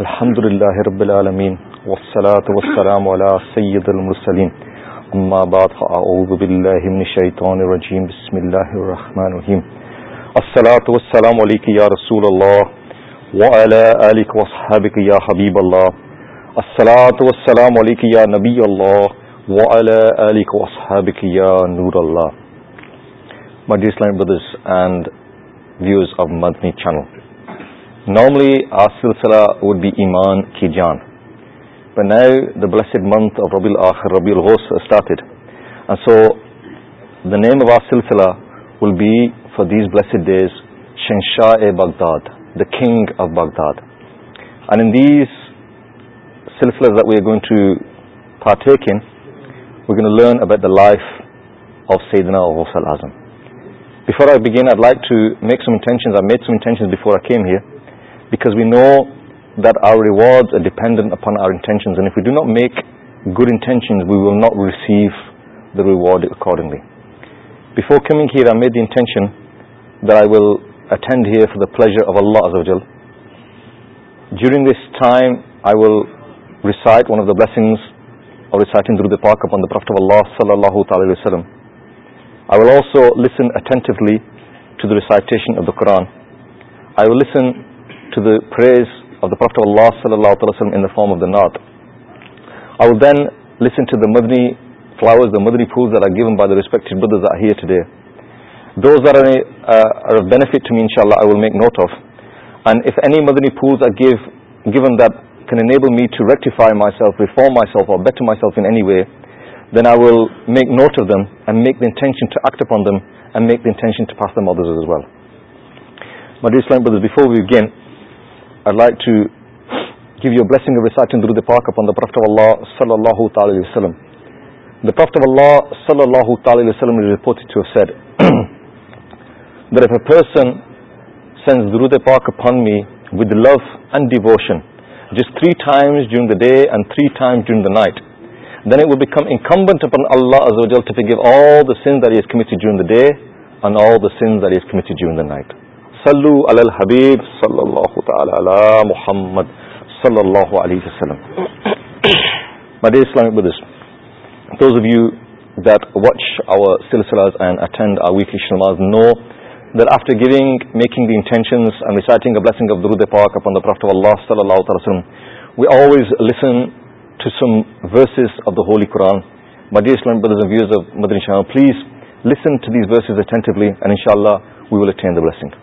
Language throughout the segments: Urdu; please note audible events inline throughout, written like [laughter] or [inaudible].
الحمد للہ رب العالمین والصلاة والسلام علی سید المرسلین اما بعد فاعوذ باللہ من الشیطان الرجیم بسم اللہ الرحمن الرحیم الصلاة والسلام علیک یا رسول اللہ وعلا آلک واصحابک یا حبیب اللہ الصلاة والسلام علیک یا نبی اللہ وعلا آلک واصحابک یا نور اللہ My dear Islamic brothers and viewers of Madni channel normally would be ایمان کی جان the blessed منتھل name of a سلسلہ will be for these blessed days شنشاہ a Baghdad the king of Baghdad in these سلسلہ we are going to then we can learn about دیائف of سید وسل اعظم before آئینک to makes my tension because we know that I was dependent upon گڈینشنگلیورس time I ویلسنگ اللہ وسلم قرآن فارم آف دین لوٹری rate my سفارم self myself anyway I not میکشن I'd like to give you a blessing of reciting Durud Park upon the Prophet of Allah Sallallahu Ta'ala Alayhi Wasallam The Prophet of Allah Sallallahu Ta'ala Alayhi Wasallam is reported to have said that if a person sends Durud Park upon me with love and devotion just three times during the day and three times during the night then it will become incumbent upon Allah Azza wa to forgive all the sins that he has committed during the day and all the sins that he has committed during the night. صلو علی الحبیب صلی اللہ تعالی علی محمد صلی اللہ علیہ وسلم My dear Islamic Buddhists, those of you that watch our silsilas and attend our weekly shalmas know that after giving, making the intentions and reciting a blessing of Durud-e Paak upon the Prophet of Allah sallallahu alayhi wa we always listen to some verses of the Holy Quran. My dear Islamic brothers and viewers of Madrin Shalom, please listen to these verses attentively and inshallah we will attain the blessing.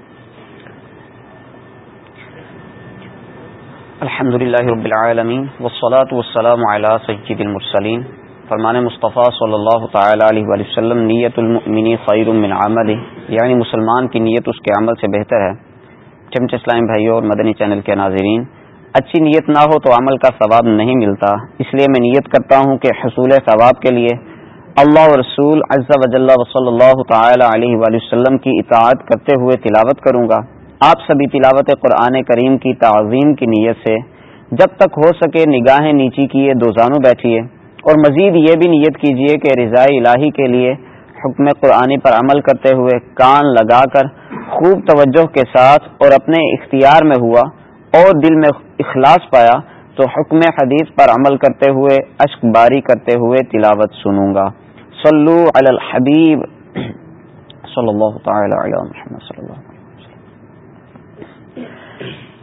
الحمد رب والصلاة والسلام المرسلین فرمان مصطفیٰ صلی اللہ تعالی علیہ وسلم نیت یعنی مسلمان کی نیت اس کے عمل سے بہتر ہے چمچ اسلام اور مدنی چینل کے ناظرین اچھی نیت نہ ہو تو عمل کا ثواب نہیں ملتا اس لیے میں نیت کرتا ہوں کہ حصول ثواب کے لیے اللہ و رسول عز و جل صلی اللہ تعالی علیہ وآلہ وسلم کی اطاعت کرتے ہوئے تلاوت کروں گا آپ سبھی تلاوت قرآن کریم کی تعظیم کی نیت سے جب تک ہو سکے نگاہیں نیچی کیے دوزانو بیٹھیے اور مزید یہ بھی نیت کیجیے کہ رضاء الہی کے لیے حکم قرآنی پر عمل کرتے ہوئے کان لگا کر خوب توجہ کے ساتھ اور اپنے اختیار میں ہوا اور دل میں اخلاص پایا تو حکم حدیث پر عمل کرتے ہوئے اشک باری کرتے ہوئے تلاوت سنوں گا صلو علی علی الحبیب اللہ اللہ تعالی محمد صلی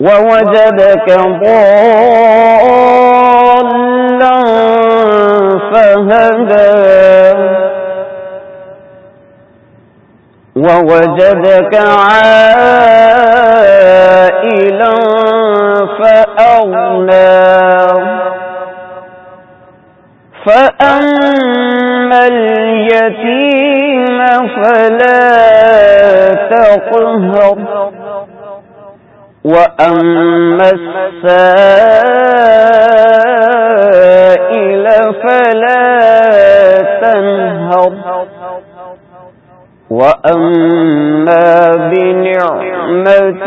ووجدك ضالا فهدى ووجدك عائلا فأغنى فأما اليتيم فلا تقهر وأما السائل فلا وک وأما بنعمة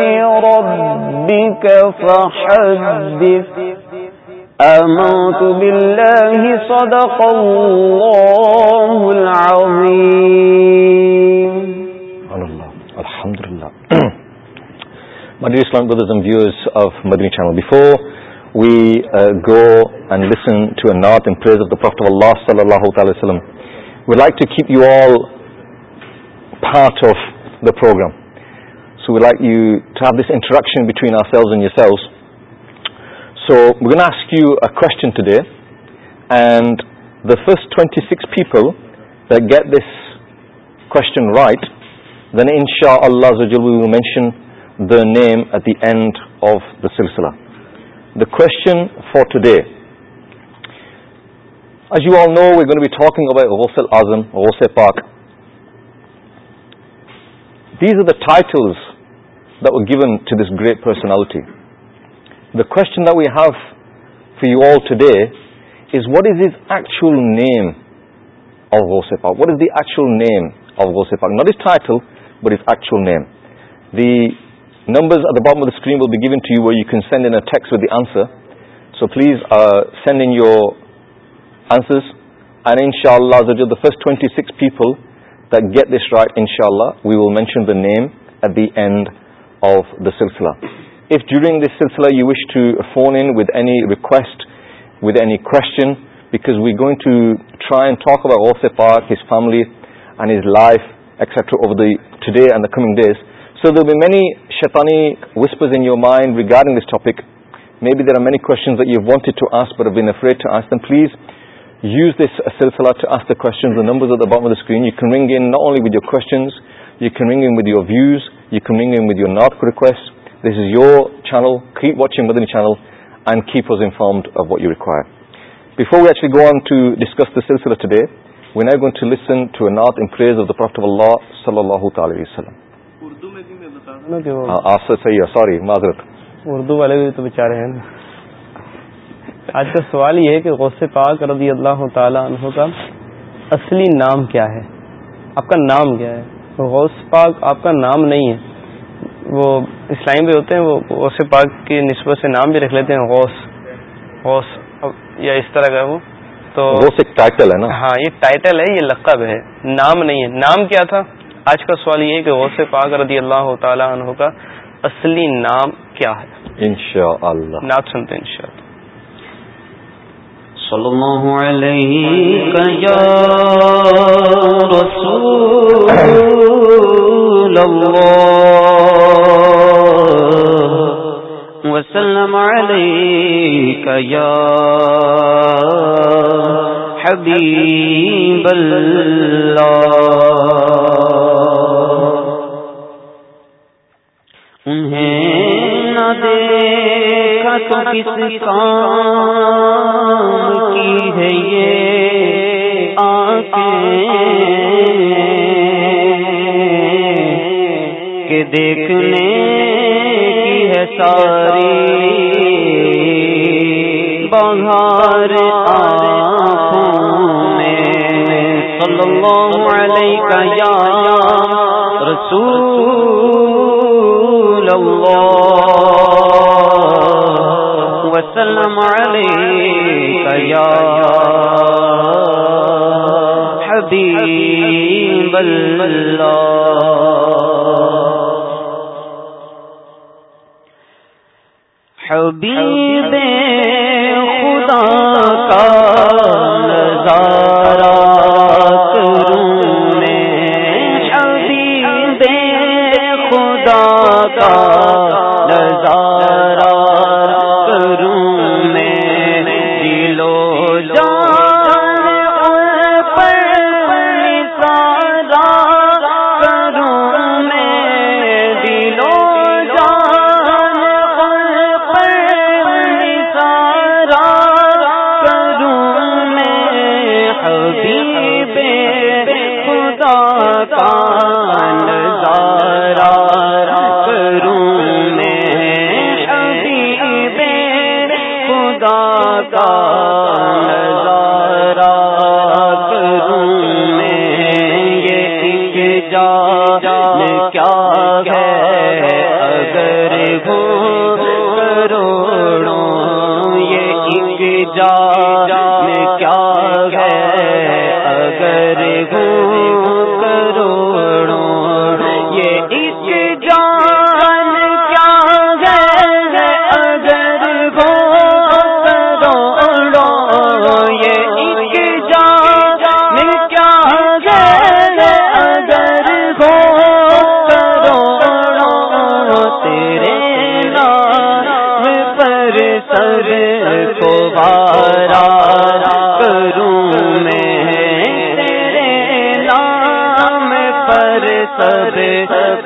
ربك فحدث سو بالله صدق الله العظيم مدر اسلامی channel we go and listen اللہ صلی اللہ تعالی وسلم we like to keep you all part of the program so we like you help this interaction between in your cell so we then ask you a question today and the first twenty six people the get this question right then ان شاء اللہ mention name at the end of the سلسلہ the question for today you are know we gonna be talking about ووسل واس پاک these are the title the given to this great personality the question the view for you are today is what is is actual name of ووس اے پاک وٹ از دی ایچل نیم آف ووسے پاک not is title what is actual name the numbers the screen will be given to you you can send in text with the answer so please send in your answers and ان شاء اللہ زر you the first twenty six people the get this right ان شاء اللہ we will mention the name at the end of the سلسلہ اف جورگ دس سلسلہ you wish to phone in with any request with any question because we going to try and talk about of the part his family and his life except of the coming days sir the many شتانی وس پز in your mind regarding this topic maybe there are many کو یو وانٹ ٹو آس پر بیفریٹ دن پلیز یوز دس سلسلہ کو نمبز about screen you can engage not only with your questions you can engage with your views you can engage with your note کو request this is your channel keep watching و then channel and keep us informed about you require before which we going to discuss the سلسلہ today when I going to listen to a not enough the پر صلی اللہ تعالی وسلم ہاں، آپ سے صحیح ہے سوری معذرت اردو والے بھی تو بیچارے ہیں آج کا سوال یہ ہے کہ غوث پاک رضی اللہ تعالی عنہ کا اصلی نام کیا ہے آپ کا نام کیا ہے غوث پاک آپ کا نام نہیں ہے وہ اسلام بھی ہوتے ہیں وہ غوث پاک کی نسبت سے نام بھی رکھ لیتے ہیں غوث غوث یا اس طرح کا وہ تو ایک ٹائٹل ہے نا ہاں یہ ٹائٹل ہے یہ لقب ہے نام نہیں ہے نام کیا تھا آج کا سوال یہ ہے کہ غوث پاک رضی اللہ تعالیٰ عنہ کا اصلی نام کیا ہے انشاء اللہ نات سنتے ان شاء اللہ وسلم علیہ یا حبیب اللہ انہیں نہ دیکھا تو کس کام کی ہے یہ کہ دیکھنے کی ہے ساری بہار آ اللہ علیہ یا رسول اللہ وسلم علیہ یا حبیب اللہ حبیب خدا کا د کا کیا ہے اگر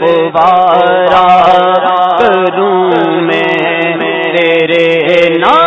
گوبا کروں میں تیرے نام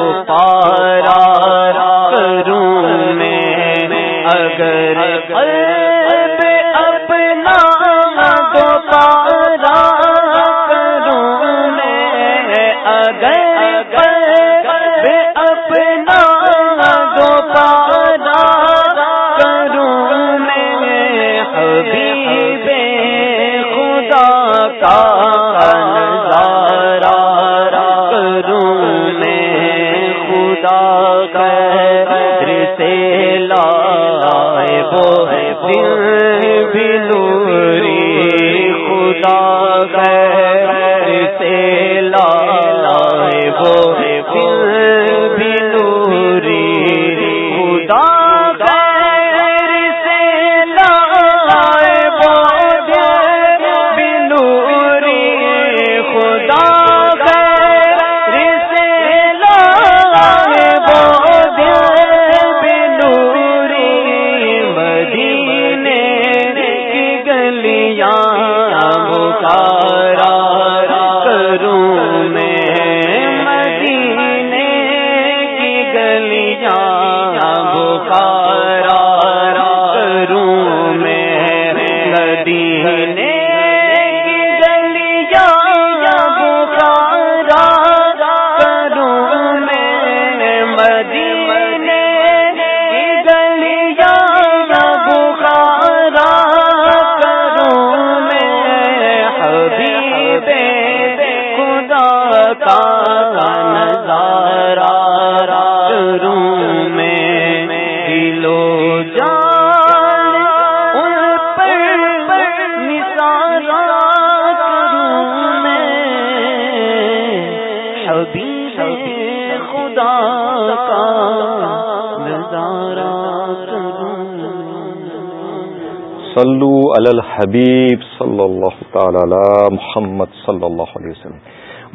ہاں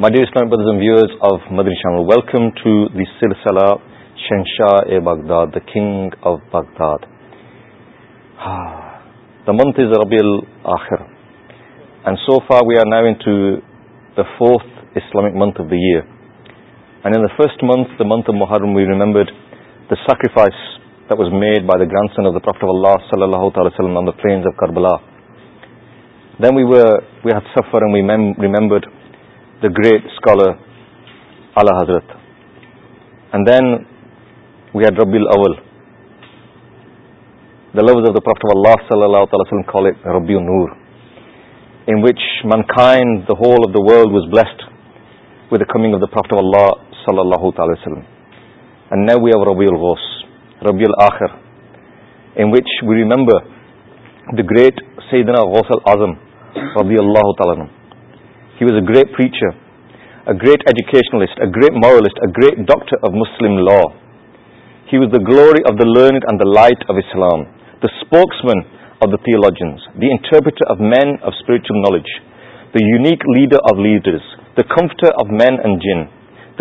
first month we remembered sacrifice was made by the grand صلی اللہ علیہ the great scholar الضرت and then we hear all صلی اللہ ون خان داف داڈ blessed which remember the great سعیدنہ غوث العظم ربی اللہ تعالیٰ He was a great preacher, a great educationalist, a great moralist, a great doctor of Muslim law. He was the glory of the learned and the light of Islam, the spokesman of the theologians, the interpreter of men of spiritual knowledge, the unique leader of leaders, the comforter of men and jinn,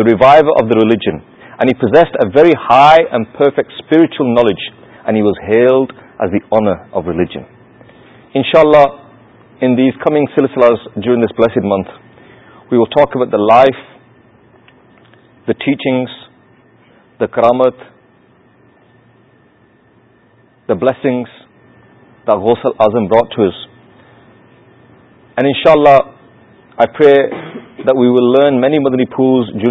the reviver of the religion. And he possessed a very high and perfect spiritual knowledge, and he was hailed as the honor of religion. Inshallah, in the the us coming سلس جو blessed month we will talk the life the teachings the کرامت the blessings the Ghausal Azam brought and ان شاء اللہ پے ول لرن مینی مدنی پھول جو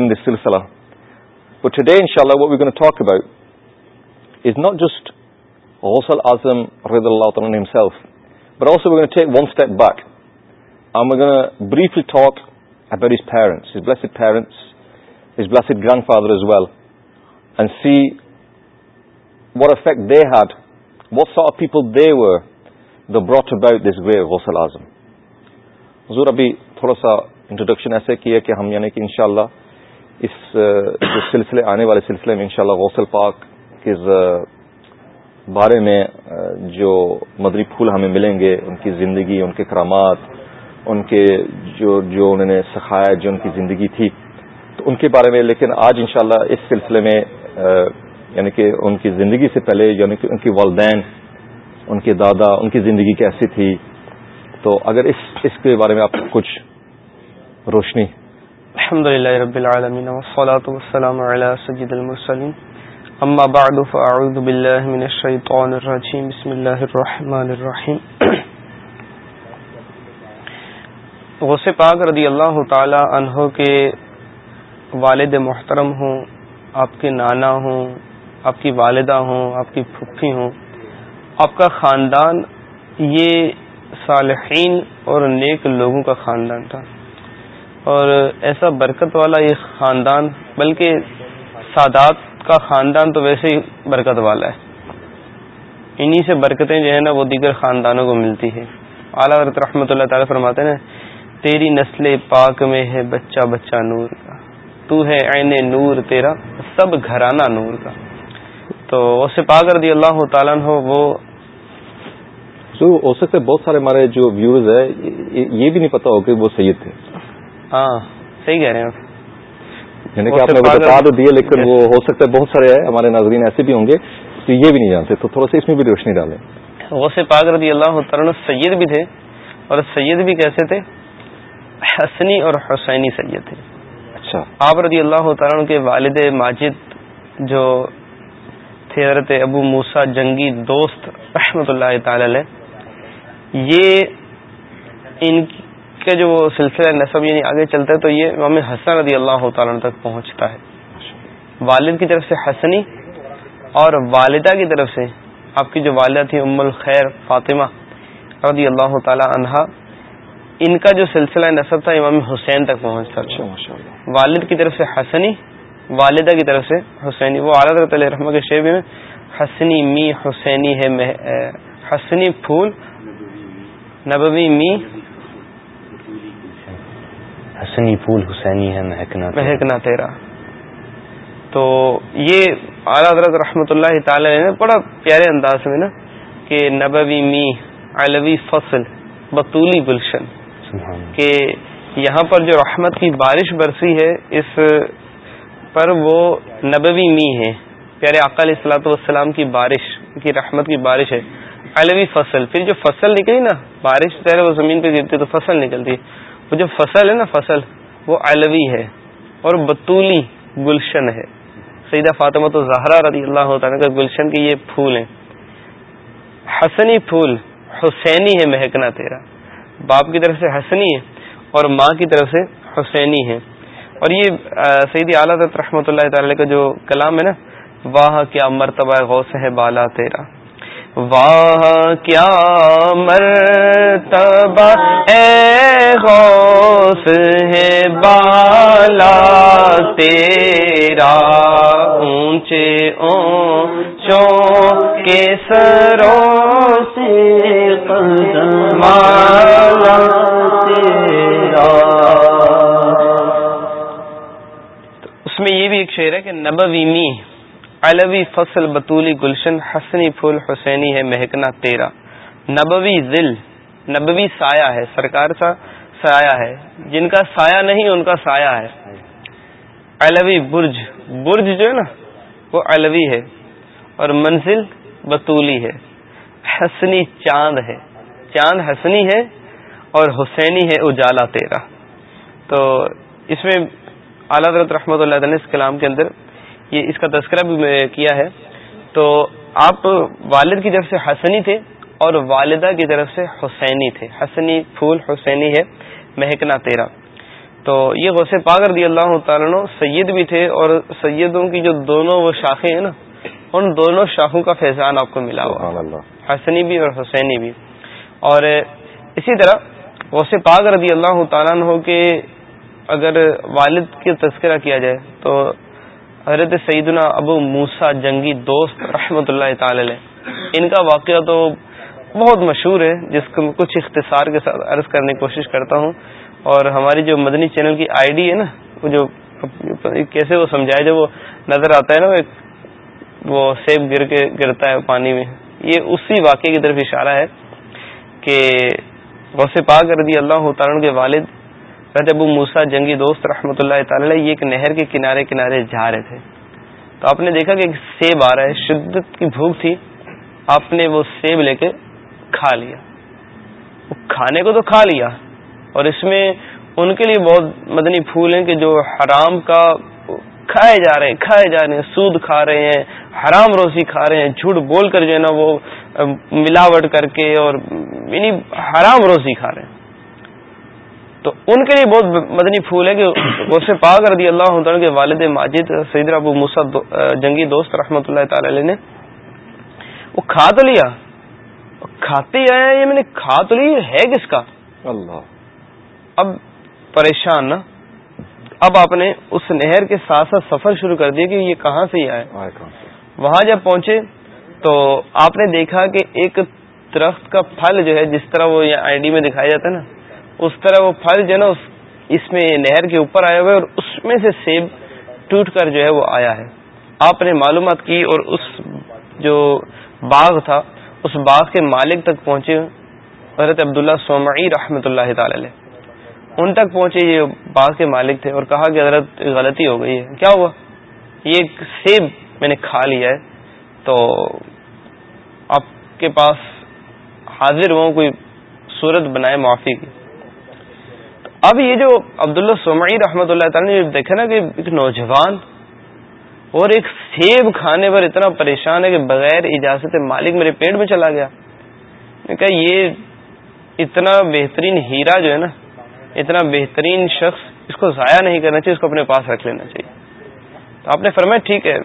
ٹڈے ان شاء اللہ اٹس ناٹ جسٹ حوصل اعظم رحمد اللہ تعالیٰ But also we're going to take one step back and we're going to briefly talk about his parents, his blessed parents, his blessed grandfather as well and see what effect they had, what sort of people they were that brought about this way of Ghusal Azam. حضور ابھی تھوڑا سا انٹروڈکشن ایسے کیا کہ ہم یعنی کہ انشاءاللہ اس جو سلسلے آنے والے سلسلے میں انشاءاللہ غوصل پاک کے بارے میں جو مدری پھول ہمیں ملیں گے ان کی زندگی ان کے کرامات ان کے جو جو انہوں نے سکھایا جو ان کی زندگی تھی تو ان کے بارے میں لیکن آج انشاءاللہ اس سلسلے میں یعنی کہ ان کی زندگی سے پہلے یعنی کہ ان کے والدین ان کے دادا ان کی زندگی کیسی تھی تو اگر اس اس کے بارے میں آپ کچھ روشنی رب العالمین اما اللہ الرحمن الرحیم [coughs] غصے پاک رضی اللہ تعالی عنہ کے والد محترم ہوں آپ کے نانا ہوں آپ کی والدہ ہوں آپ کی پھپھی ہوں آپ کا خاندان یہ صالحین اور نیک لوگوں کا خاندان تھا اور ایسا برکت والا یہ خاندان بلکہ سادات کا خاندان تو ویسے ہی برکت والا ہے انہی سے برکتیں جو ہے نا وہ دیگر خاندانوں کو ملتی ہیں اعلیٰ حضرت رحمۃ اللہ تعالیٰ فرماتے ہیں تیری نسل پاک میں ہے بچہ بچہ نور کا تو ہے عین نور تیرا سب گھرانہ نور کا تو اس سے رضی اللہ تعالیٰ ہو وہ ہو بہت سارے ہمارے جو ویوز ہے یہ بھی نہیں پتا ہو کہ وہ سید تھے ہاں صحیح کہہ رہے ہیں یعنی کہ آپ نے بتا تو دیے لیکن وہ ہو سکتا ہے بہت سارے ہمارے ناظرین ایسے بھی ہوں گے تو یہ بھی نہیں جانتے تو تھوڑا سا اس میں بھی روشنی ڈالیں غوث پاک رضی اللہ تعالیٰ سید بھی تھے اور سید بھی کیسے تھے حسنی اور حسینی سید تھے اچھا آپ رضی اللہ تعالیٰ کے والد ماجد جو تھے حضرت ابو موسا جنگی دوست رحمۃ اللہ تعالی یہ کے جو سلسلہ نصب یعنی آگے چلتا ہے تو یہ امام حسن رضی اللہ تعالیٰ تک پہنچتا ہے والد کی طرف سے حسنی اور والدہ کی طرف سے آپ کی جو والدہ تھی ام الخیر فاطمہ رضی اللہ تعالی عنہا ان کا جو سلسلہ نصب تھا امام حسین تک پہنچتا اچھا، ہے والد کی طرف سے حسنی والدہ کی طرف سے حسینی وہ عالد رت علیہ رحمہ کے شیب میں حسنی می حسینی ہے حسنی پھول نبوی می حسنی پھول حسینی ہے مہکنا مہکنا تیرا تو یہ اعلیٰ حضرت رحمۃ اللہ تعالی نے بڑا پیارے انداز میں نا کہ نبوی می علوی فصل بطولی گلشن کہ یہاں پر جو رحمت کی بارش برسی ہے اس پر وہ نبوی می ہے پیارے والسلام کی بارش کی رحمت کی بارش ہے علوی فصل پھر جو فصل نکلی نا بارش پہلے وہ زمین پہ گرتی تو فصل نکلتی ہے وہ جو فصل ہے نا فصل وہ علوی ہے اور بطولی گلشن ہے سیدہ فاطمہ تو زہرا رضی اللہ کا گلشن کے یہ پھول ہیں حسنی پھول حسینی ہے مہکنا تیرا باپ کی طرف سے حسنی ہے اور ماں کی طرف سے حسینی ہے اور یہ سیدی اعلیٰ رحمۃ اللہ تعالی کا جو کلام ہے نا واہ کیا مرتبہ غوث ہے بالا تیرا واہ کیا مرتبہ اے غوث ہے بالا تیرا اونچے او سے مالا تیرا اس میں یہ بھی ایک شعر ہے کہ نب علوی فصل بطولی گلشن حسنی پھول حسینی ہے مہکنا تیرا نبوی ذل نبوی سایہ ہے سرکار کا سایہ ہے جن کا سایہ نہیں ان کا سایہ ہے علوی برج برج جو ہے نا وہ علوی ہے اور منزل بطولی ہے حسنی چاند ہے چاند حسنی ہے اور حسینی ہے اجالا تیرا تو اس میں اعلیٰ رحمۃ اللہ علیہ کلام کے اندر یہ اس کا تذکرہ بھی میں کیا ہے تو آپ والد کی طرف سے حسنی تھے اور والدہ کی طرف سے حسینی تھے حسنی پھول حسینی ہے مہکنا تیرا تو یہ وس دی اللہ تعالیٰ سید بھی تھے اور سیدوں کی جو دونوں وہ شاخیں ہیں نا ان دونوں شاخوں کا فیضان آپ کو ملا ہوا حسنی بھی اور حسینی بھی اور اسی طرح غصے پاک رضی اللہ تعالیٰ کے اگر والد کا تذکرہ کیا جائے تو حضرت سیدنا ابو موسا جنگی دوست رحمۃ اللہ تعالی ان کا واقعہ تو بہت مشہور ہے جس کو کچھ اختصار کے ساتھ عرض کرنے کی کوشش کرتا ہوں اور ہماری جو مدنی چینل کی آئی ڈی ہے نا وہ جو کیسے وہ سمجھایا جو وہ نظر آتا ہے نا وہ سیب گر کے گرتا ہے پانی میں یہ اسی واقعے کی طرف اشارہ ہے کہ وسے پاک دی اللہ تعالیٰ کے والد حضرت ابو موسا جنگی دوست رحمۃ اللہ تعالی یہ ایک نہر کے کنارے کنارے جا رہے تھے تو آپ نے دیکھا کہ ایک سیب آ رہا ہے شدت کی بھوک تھی آپ نے وہ سیب لے کے کھا لیا کھانے کو تو کھا لیا اور اس میں ان کے لیے بہت مدنی پھول ہیں کہ جو حرام کا کھائے جا رہے ہیں کھائے جا رہے ہیں سود کھا رہے ہیں حرام روزی کھا رہے ہیں جھوٹ بول کر جو ہے نا وہ ملاوٹ کر کے اور یعنی حرام روزی کھا رہے ہیں تو ان کے لیے بہت مدنی پھول ہے کہ اسے پا کر دی اللہ تعالیٰ والد ماجد سعید ابو مس جنگی دوست رحمت اللہ تعالی علیہ نے وہ کھا تو لیا کھاتے آیا یہ میں نے کھا تو لی ہے کس کا اللہ اب پریشان نا اب آپ نے اس نہر کے ساتھ ساتھ سفر شروع کر دیا کہ یہ کہاں سے ہی آئے وہاں جب پہنچے تو آپ نے دیکھا کہ ایک درخت کا پھل جو ہے جس طرح وہ آئی ڈی میں دکھایا جاتا ہے نا اس طرح وہ پھل جو ہے نا اس میں نہر کے اوپر آئے ہوئے اور اس میں سے سیب ٹوٹ کر جو ہے وہ آیا ہے آپ نے معلومات کی اور اس جو باغ تھا اس باغ کے مالک تک پہنچے حضرت عبداللہ سومعی رحمۃ اللہ تعالی ان تک پہنچے یہ باغ کے مالک تھے اور کہا کہ حضرت غلطی ہو گئی ہے کیا ہوا یہ ایک سیب میں نے کھا لیا ہے تو آپ کے پاس حاضر ہوں کوئی صورت بنائے معافی کی اب یہ جو عبداللہ سمعی رحمت اللہ تعالیٰ نے دیکھا نا کہ ایک نوجوان اور ایک سیب کھانے پر اتنا پریشان ہے کہ بغیر اجازت مالک میرے پیٹ میں چلا گیا کہ یہ اتنا بہترین ہیرا جو ہے نا اتنا بہترین شخص اس کو ضائع نہیں کرنا چاہیے اس کو اپنے پاس رکھ لینا چاہیے تو آپ نے فرمایا ٹھیک ہے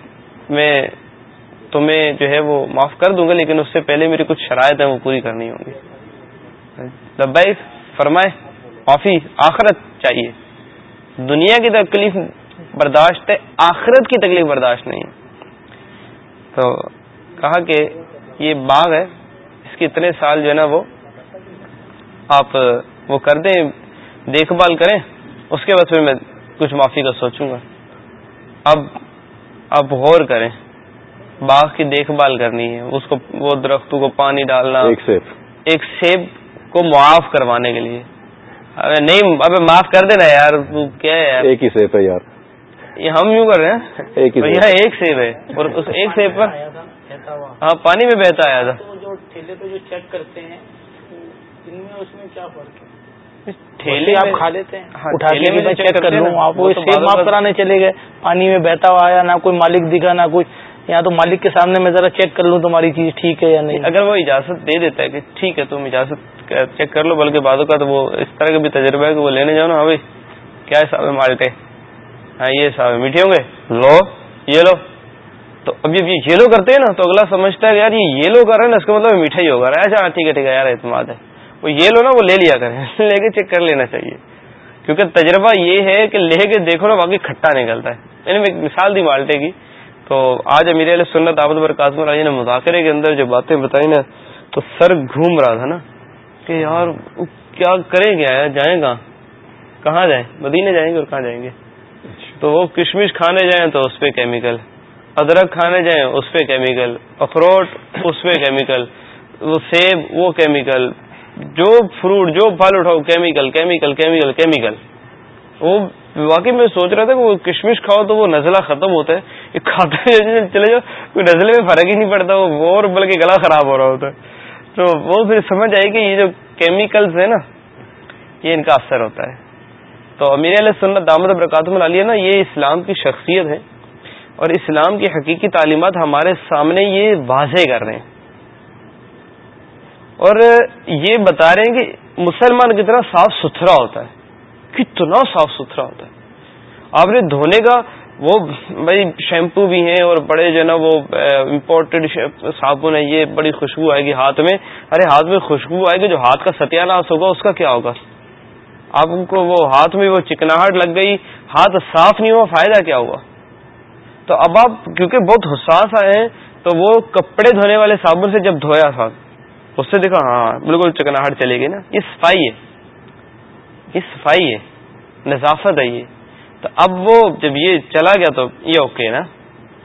میں تمہیں جو ہے وہ معاف کر دوں گا لیکن اس سے پہلے میری کچھ شرائط ہیں وہ پوری کرنی ہوں گی لبھائی فرمائے معافی آخرت چاہیے دنیا کی تکلیف برداشت ہے آخرت کی تکلیف برداشت نہیں تو کہا کہ یہ باغ ہے اس کے اتنے سال جو ہے نا وہ آپ وہ کر دیں دیکھ بھال کریں اس کے بعد میں کچھ معافی کا سوچوں گا اب اب غور کریں باغ کی دیکھ بھال کرنی ہے اس کو وہ درختوں کو پانی ڈالنا ایک سیب ایک سیب کو معاف کروانے کے لیے نہیں معاف کر دینا یار کیا ہے ایک ہی سیف ہے یار یہ ہم یوں کر رہے ہیں ایک ہی ایک سیب ہے اور اس ایک سیب ہاں، پانی میں بہتا آیا تھا ٹھیلے میں اس میں کیا فرق ہے ٹھیلے آپ کھا لیتے ہیں ہاں، چلے گئے پانی میں بہتا ہوا آیا نہ کوئی مالک دکھا نہ کوئی یا تو مالک کے سامنے میں ذرا چیک کر لوں تمہاری چیز ٹھیک ہے یا نہیں اگر وہ اجازت دے دیتا ہے کہ ٹھیک ہے تم اجازت چیک کر لو بلکہ بعدوں کا تو وہ اس طرح کا بھی تجربہ ہے کہ وہ لینے جاؤ نا ہاں بھائی کیا حساب ہے مالٹے ہاں یہ حساب میٹھے ہوں گے لو یہ لو تو اب جب یہ یلو کرتے ہیں نا تو اگلا سمجھتا ہے یار یہ یلو کر رہے ہیں نا اس کا مطلب میٹھا ہی ہوگا اچھا ہاں ٹھیک ہے ٹھیک ہے یار اعتماد ہے وہ یہ لو نا وہ لے لیا کریں [laughs] لے کے چیک کر لینا چاہیے کیونکہ تجربہ یہ ہے کہ لے کے دیکھو نا باقی کھٹا نکلتا ہے یعنی مثال دی مالٹے کی تو آج امیر علیہ سنت آبد علیہ نے مذاکرے کے اندر جو باتیں بتائی نا تو سر گھوم رہا تھا نا کہ یار کیا کیا کرے آیا جائیں گا کہاں جائیں مدینے جائیں گے اور کہاں جائیں گے اچھا۔ تو وہ کشمش کھانے جائیں تو اس پہ کیمیکل ادرک کھانے جائیں اس پہ کیمیکل اخروٹ اس پہ کیمیکل وہ سیب وہ کیمیکل جو فروٹ جو پھل اٹھاؤ کیمیکل کیمیکل کیمیکل کیمیکل وہ واقعی میں سوچ رہا تھا کہ وہ کشمش کھاؤ تو وہ نزلہ ختم ہوتا ہے یہ کھاتے چلے جاؤ کوئی نزلے میں فرق ہی نہیں پڑتا وہ اور بلکہ گلا خراب ہو رہا ہوتا ہے تو وہ پھر سمجھ آئی کہ یہ جو کیمیکلز ہیں نا یہ ان کا اثر ہوتا ہے تو امیر علیہ سنت دامد نا یہ اسلام کی شخصیت ہے اور اسلام کی حقیقی تعلیمات ہمارے سامنے یہ واضح کر رہے ہیں اور یہ بتا رہے ہیں کہ مسلمان کتنا صاف ستھرا ہوتا ہے کتنا صاف ستھرا ہوتا ہے آپ نے دھونے کا وہ بھائی شیمپو بھی ہیں اور بڑے جو ہے نا وہ امپورٹڈ صابن ہے یہ بڑی خوشبو آئے گی ہاتھ میں ارے ہاتھ میں خوشبو آئے گی جو ہاتھ کا ستیہ ہوگا اس کا کیا ہوگا آپ کو وہ ہاتھ میں وہ چکناہٹ لگ گئی ہاتھ صاف نہیں ہوا فائدہ کیا ہوا تو اب آپ کیونکہ بہت حساس آئے ہیں تو وہ کپڑے دھونے والے صابن سے جب دھویا تھا اس سے دیکھا ہاں بالکل چکناہٹ چلے گی نا یہ صفائی ہے صفائی ہے نظافت ہے یہ تو اب وہ جب یہ چلا گیا تو یہ اوکے نا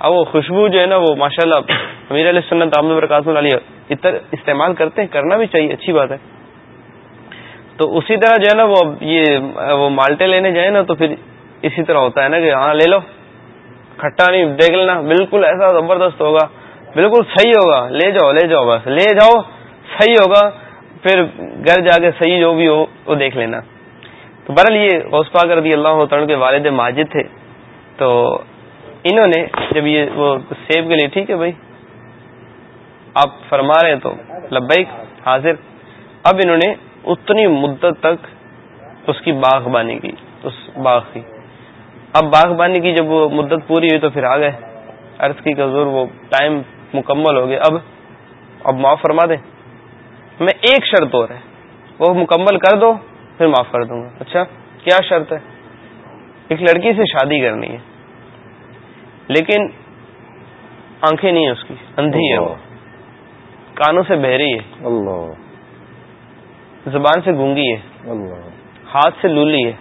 اب وہ خوشبو جو ہے نا وہ ماشاء اللہ امیر علیہ سنت اتر استعمال کرتے ہیں کرنا بھی چاہیے اچھی بات ہے تو اسی طرح جو ہے نا وہ یہ وہ مالٹے لینے جائیں نا تو پھر اسی طرح ہوتا ہے نا کہ ہاں لے لو کھٹا نہیں دیکھ لینا بالکل ایسا زبردست ہوگا بالکل صحیح ہوگا لے جاؤ لے جاؤ بس لے جاؤ صحیح ہوگا پھر گھر جا کے صحیح جو بھی ہو وہ دیکھ لینا تو برل یہ غوث پاک رضی اللہ کے والد ماجد تھے تو انہوں نے جب یہ وہ سیب کے لیے ٹھیک ہے بھائی آپ فرما رہے ہیں تو لبیک حاضر اب انہوں نے اتنی مدت تک اس کی باغبانی کی اس باغ کی اب باغبانی کی جب وہ مدت پوری ہوئی تو پھر آ گئے عرض کی کزور وہ ٹائم مکمل ہو گیا اب اب معاف فرما دیں میں ایک شرط اور ہے وہ مکمل کر دو پھر معاف کر دوں گا اچھا کیا شرط ہے ایک لڑکی سے شادی کرنی ہے لیکن آنکھیں نہیں ہیں اس کی اندھی ہے وہ کانوں سے بہری ہے زبان سے گونگی ہے ہاتھ سے لولی ہے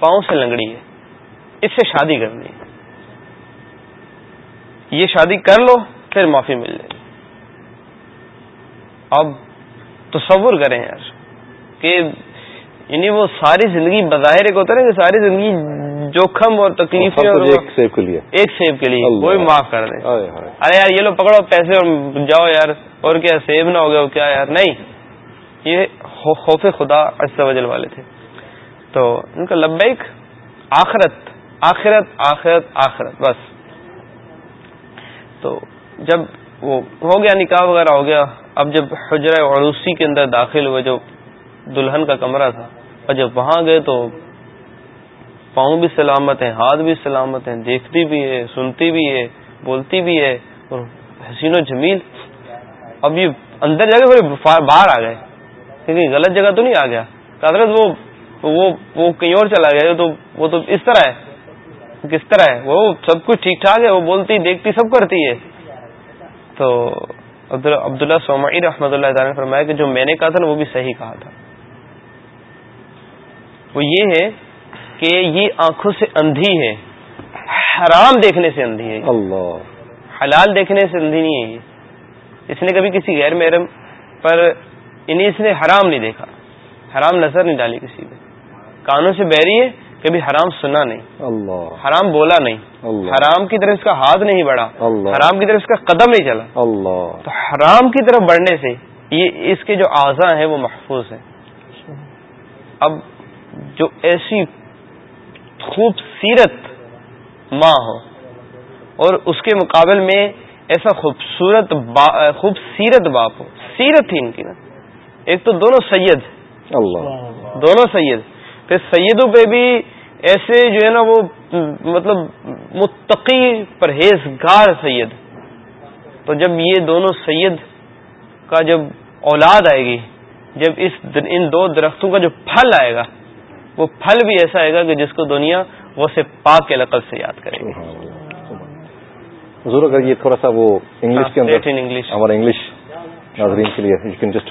پاؤں سے لنگڑی ہے اس سے شادی کرنی ہے یہ شادی کر لو پھر معافی مل جائے اب تصور کریں یار کہ یعنی وہ ساری زندگی بظاہر ایک ہوتا ہے کہ ساری زندگی جوخم اور تکلیف ایک سیب کے لیے ایک سیب کے لیے کوئی معاف کر دے ارے یار یہ لو پکڑو پیسے اور جاؤ یار اور کیا سیب نہ ہو گیا کیا یار نہیں یہ خوف خدا وجل والے تھے تو ان کا لبیک ایک آخرت آخرت آخرت آخرت بس تو جب وہ ہو گیا نکاح وغیرہ ہو گیا اب جب حجرہ عروسی کے اندر داخل ہوئے جو دلہن کا کمرہ تھا اور جب وہاں گئے تو پاؤں بھی سلامت ہیں ہاتھ بھی سلامت ہیں دیکھتی بھی ہے سنتی بھی ہے بولتی بھی ہے اور حسین و جمیل اب یہ اندر جا کے پھر باہر آ گئے کیونکہ غلط جگہ تو نہیں آ گیا حضرت وہ وہ, وہ کہیں اور چلا گیا تو وہ تو اس طرح ہے کس طرح ہے وہ سب کچھ ٹھیک ٹھاک ہے وہ بولتی دیکھتی سب کرتی ہے تو عبداللہ سومعی رحمۃ اللہ تعالیٰ نے فرمایا کہ جو میں نے کہا تھا نا وہ بھی صحیح کہا تھا وہ یہ ہے کہ یہ آنکھوں سے اندھی ہے حرام دیکھنے سے اندھی ہے اللہ حلال دیکھنے سے اندھی نہیں ہے یہ اس نے کبھی کسی غیر محرم پر انہیں اس نے حرام نہیں دیکھا حرام نظر نہیں ڈالی کسی پہ کانوں سے بہری ہے کبھی حرام سنا نہیں اللہ حرام بولا نہیں اللہ حرام کی طرف اس کا ہاتھ نہیں بڑھا اللہ حرام کی طرف اس کا قدم نہیں چلا اللہ تو حرام کی طرف بڑھنے سے یہ اس کے جو اعضا ہیں وہ محفوظ ہیں اب جو ایسی خوبصیرت ماں ہو اور اس کے مقابل میں ایسا خوبصورت با خوبصیرت باپ ہو سیرت تھی ان کی نا ایک تو دونوں سید اللہ دونوں سید پھر سیدوں پہ بھی ایسے جو ہے نا وہ مطلب متقی پرہیزگار سید تو جب یہ دونوں سید کا جب اولاد آئے گی جب اس ان دو درختوں کا جو پھل آئے گا وہ پھل بھی ایسا گا کہ جس کو دنیا وہ سے پاک کے لقب سے یاد کرے گی ضرور یہ تھوڑا سا وہ انگلش کے ہاں، اندر انگلش ناظرین کے لیے جسٹ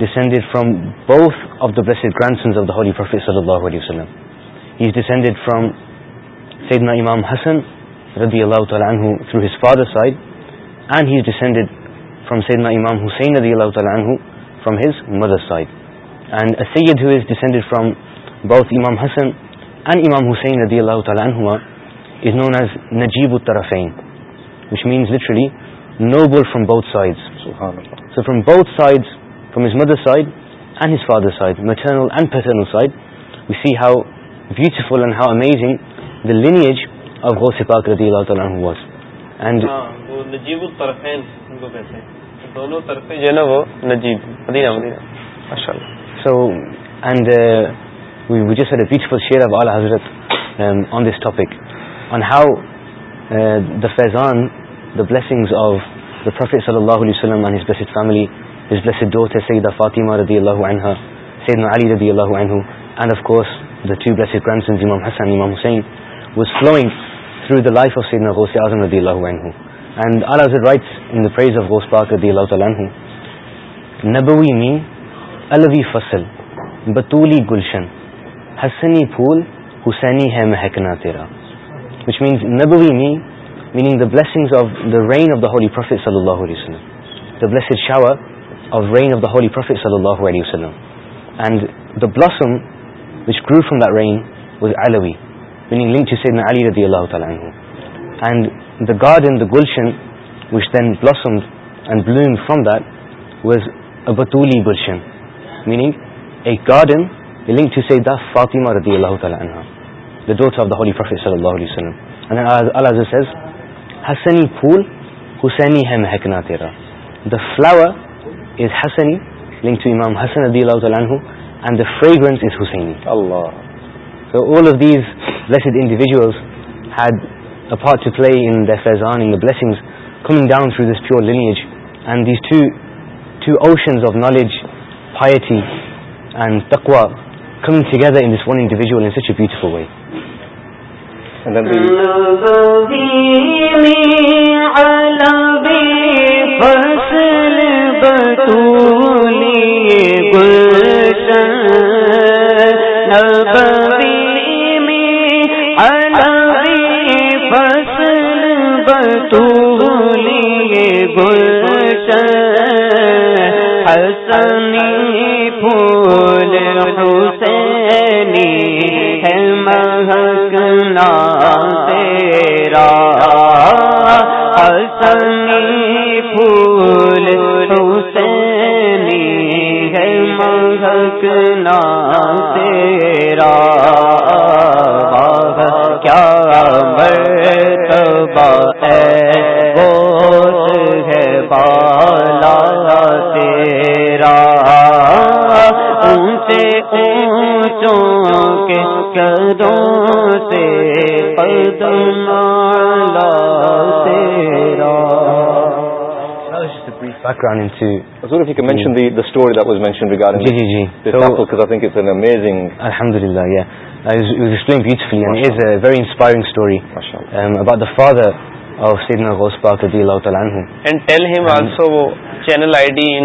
ڈسینڈیڈ فرام بہت of the best grandsons of دالی پر علیہ وسلم ہی از ڈسینڈیڈ فرام سیدما امام حسن ربی اللہ تعالیٰز father side and his descended from سیدما امام حسین عدی اللہ تعالیٰ عنہ from his mother side and Syed who is descended from both Imam Hasan and Imam Husain ردی اللہ تعالیٰ عنہ از نون ایز نجیب الطرفین which means literally noble from both sides so from both sides ز mother side and his father side see how بیوچنگ حضرت آن دس ٹاپک فیضان دا بلیسنگ اللہ علیہ فاطمہ بطولی گلشن حسنی پھول حسینی ہے فاطمہ صلی اللہ علیہ ٹو امام ہسن اللہ پلائی down through this pure lineages knowledge تکوا کم ٹوگیدرز فصل بطولی گلشن نبوی میں ادائی فصل بطولی گلشن حسنی نا تیرا باغ کیا مرتبہ ہے بو ہے بالا تیرا سے کے دو سے پتہ لا تیرا background into I wonder if you can mention the, the story that was mentioned regarding جی جی جی this so temple because I think it's an amazing Alhamdulillah yeah it was explained beautifully Masha. and it is a very inspiring story um, about the father of Sayyidina Ghosh Park and tell him um, also channel ID in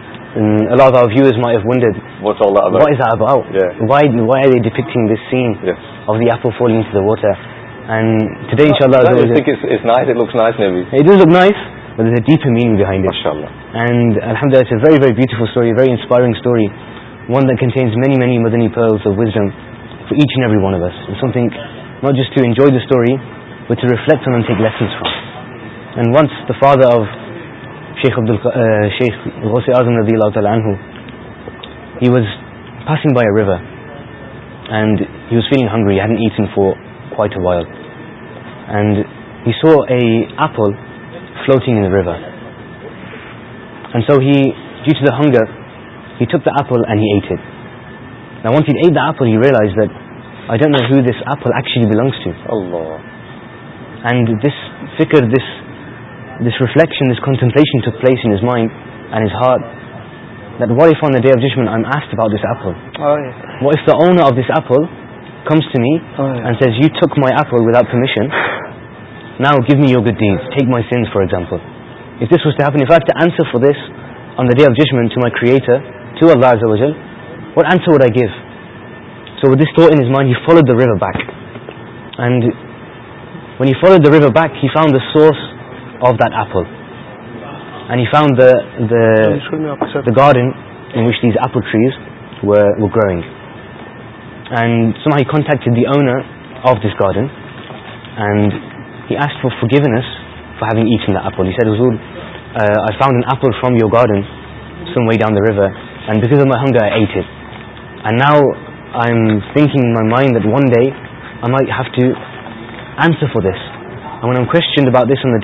very very بلوری very inspiring story one chances many many wisdom for each and something not just to enjoy the story with reflects listened once the father of Sheikh Abdul Sheikh غوث اعظم رضی اللہ تعالیٰ عنہ ہی واز فاسٹنگ بائیورنگ ہنگ یو ایٹ فور کوٹ world he saw apple floating hunger and this فکر this this reflection place mind وائ فراؤن ڈے آف جسم apple what the owner of this apple comes to made says my apple permission now go mu this take my scene for example answer for this on day of جسمٹر what answer would I give so this my follow the river back when you follow river back you found so of that apple. And he found the garden in which these apple trees were growing. And somehow he contacted the owner of this garden, and he asked for forgiveness for having eaten that apple. He said, Huzur, uh, I found an apple from your garden some way down the river, and because of my hunger I ate it. And now I'm thinking in my mind that one day I might have to answer for this. پنیشمنگ میمزنگ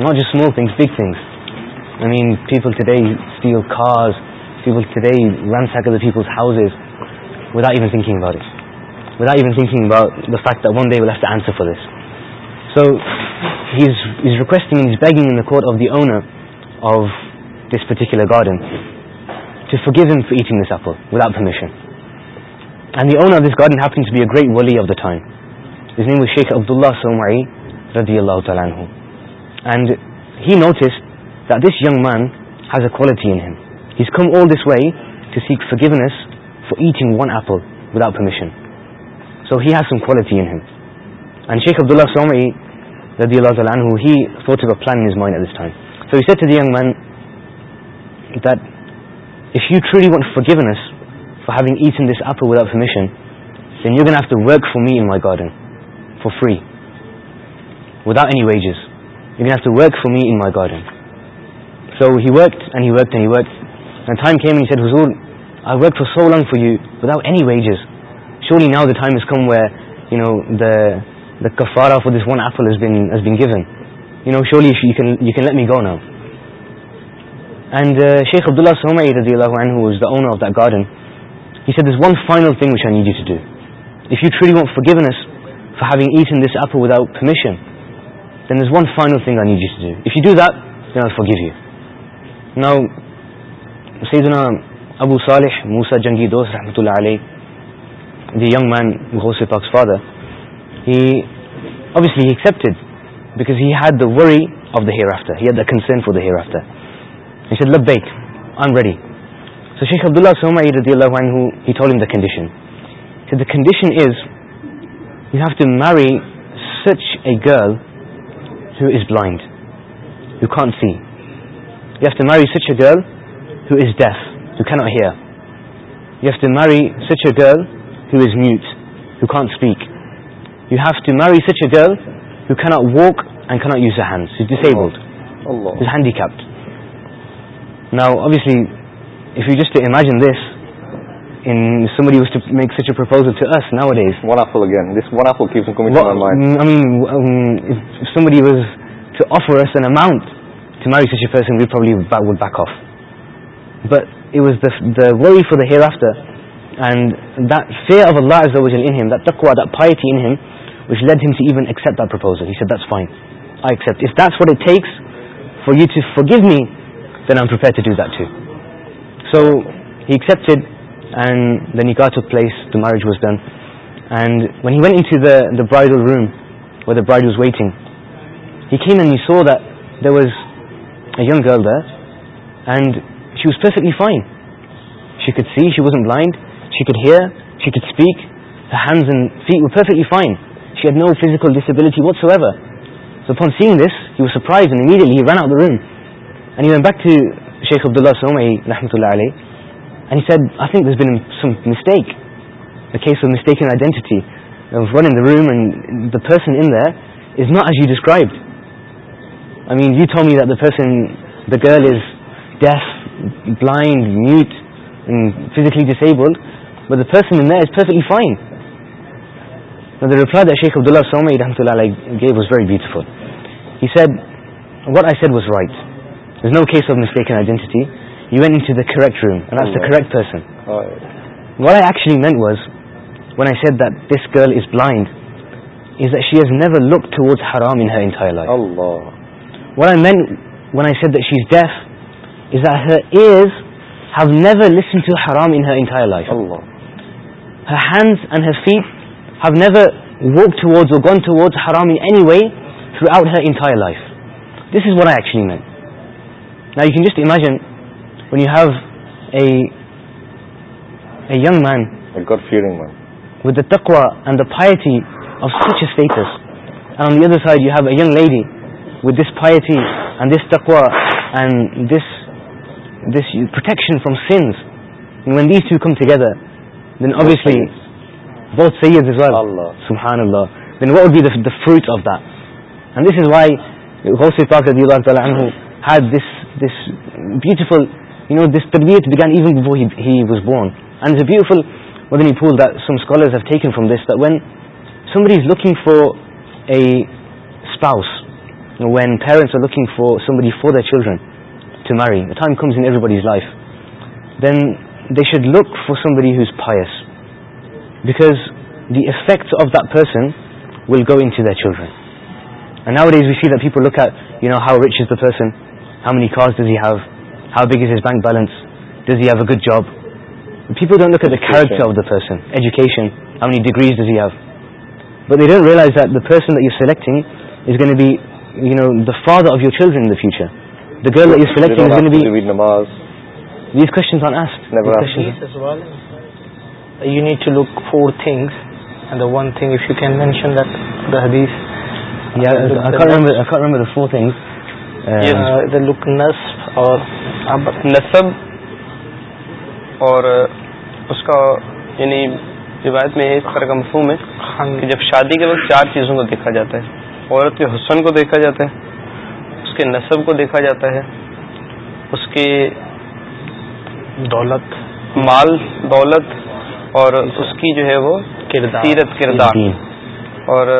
ناٹ جموکس پیپل ٹو ڈے ولپس ودن thinking one the ولسٹ answer for this so request of the owner of this پٹر garden to فو گیز N itching the owner this garden happen be a great ولی آف دا ٹائم نیم و شیخ عبد اللہ سوائی ردی اللہ تعالیٰ ہوں and he notice is this young man his a كولیٹین ہین his come all this why to see فرکیونس for a thing one after without permission so his ٹوٹ اینڈ شیخ عبد اللہ السلام دی اللہ تعالیٰ ہی سوٹ پلان میز my ادرسٹائن so said see then when دف یو ٹری ون فرکیونس فار ہی ایٹ انس after without permission send you gonna have to work for me انارڈن for free without any wages you gonna have to work for me in my garden so heat and he وٹ سو لانگ فاری ویجز شولی ناؤنولیٹ می گو Nadu the Sheikh Abdullah owner of the gardens one final S for at F وداؤٹنس ون فائنل سیدنا ابو صالح موسا جنگی دوست رحمۃ اللہ علیہ دی یگ مین گوس پاکس فادر ہی اویسلی ایک accepted because he had the worry of the hereafter he had the concern for the hereafter you shade لب bike ready so Sheikh Abdullah the condition the condition is you have to marry such a girl who is blind you can't see you have to marry such a girl who is deaf you can't hear you have to marry such a girl who is mute you can't speak you have to marry such a girl you can't walk and use a hands now ابوئسلیٹ imagine this offer but was the the we for the ہیٹر last let he even accept the proposal point accept that for دیکھ فارٹ for give me then I'm prepared so ہیپٹ and then کا پلیس ٹو مار choose then and when he one sees the the bride was when و دا پرائی ڈوز ویٹنگ یہ can and so the was a young girl the and find see she was ام blind she could hear she could speak E fine she'd no physical سیئنگلی شیخ عبداللہ السلام رحمۃ اللہ علیہ ون پین دا از نا describe I mention the girl blind not physically Abdullah لائفر hand and her feet have never walk to to gone to vote way throughout life this is one ایکچنگ mean you can just imagine you have ودواس you have a یگ لی ودھیس دس شن فرام سنس وینس you come together then ابس while we the fruit of then this وائیسفل بورنس بینکن from this when somebody is looking for a spouse when parents looking for somebody for the children to marry, the time comes in everybody's life, then they should look for somebody who's pious, because the effects of that person will go into their children. And nowadays we see that people look at, you know, how rich is the person, how many cars does he have, how big is his bank balance, does he have a good job. People don't look at the character of the person, education, how many degrees does he have. But they don't realize that the person that you're selecting is going to be, you know, the father of your children in the future. The girl that you're selecting is going to be... Read namaz. These questions aren't asked. Never asked. as Well. You need to look four things. And the one thing, if you can mention that, the hadith. Yeah, I, I can't remember, I can't remember the four things. Uh, yes. Uh, they look nasb or... Nasab or اس کا یعنی روایت میں اس طرح کا مفہوم ہے کہ جب شادی کے وقت چار چیزوں کو دیکھا جاتا ہے عورت کے حسن کو دیکھا جاتا ہے کے نصب کو دیکھا جاتا ہے اس کے دولت مال دولت اور اس کی جو ہے وہ سیرت کردار اور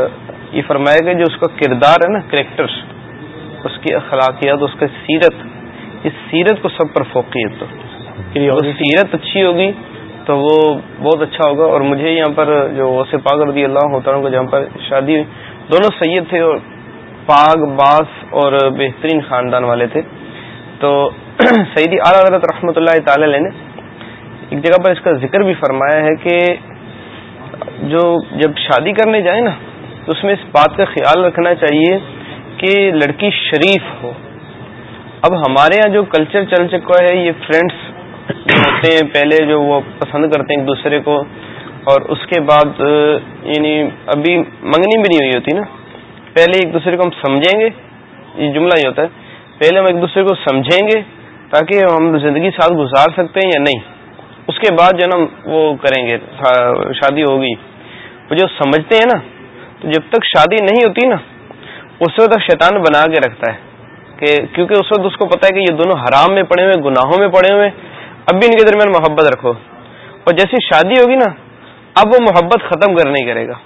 یہ فرمایا گیا جو اس کا کردار ہے نا کریکٹر اس کی اخلاقیات اس کی سیرت اس سیرت کو سب پر فوقیت سیرت اچھی ہوگی تو وہ بہت اچھا ہوگا اور مجھے یہاں پر جو وسیع پاک رضی اللہ مہتار کو جہاں پر شادی ہوئی دونوں سید تھے اور پاک باس اور بہترین خاندان والے تھے تو [clears throat] سعیدی اعلیٰ حضرت رحمۃ اللہ تعالی علیہ نے ایک جگہ پر اس کا ذکر بھی فرمایا ہے کہ جو جب شادی کرنے جائیں نا تو اس میں اس بات کا خیال رکھنا چاہیے کہ لڑکی شریف ہو اب ہمارے یہاں جو کلچر چل چکا ہے یہ فرینڈس ہوتے ہیں پہلے جو وہ پسند کرتے ہیں ایک دوسرے کو اور اس کے بعد یعنی ابھی منگنی بھی نہیں ہوئی ہوتی نا پہلے ایک دوسرے کو ہم سمجھیں گے یہ جملہ ہی ہوتا ہے پہلے ہم ایک دوسرے کو سمجھیں گے تاکہ ہم زندگی ساتھ گزار سکتے ہیں یا نہیں اس کے بعد جو نا وہ کریں گے شادی ہوگی وہ جو سمجھتے ہیں نا تو جب تک شادی نہیں ہوتی نا اس وقت شیطان بنا کے رکھتا ہے کہ کیونکہ اس وقت اس کو پتا ہے کہ یہ دونوں حرام میں پڑے ہوئے گناہوں میں پڑے ہوئے اب بھی ان کے درمیان محبت رکھو اور جیسی شادی ہوگی نا اب وہ محبت ختم کرنے کرے گا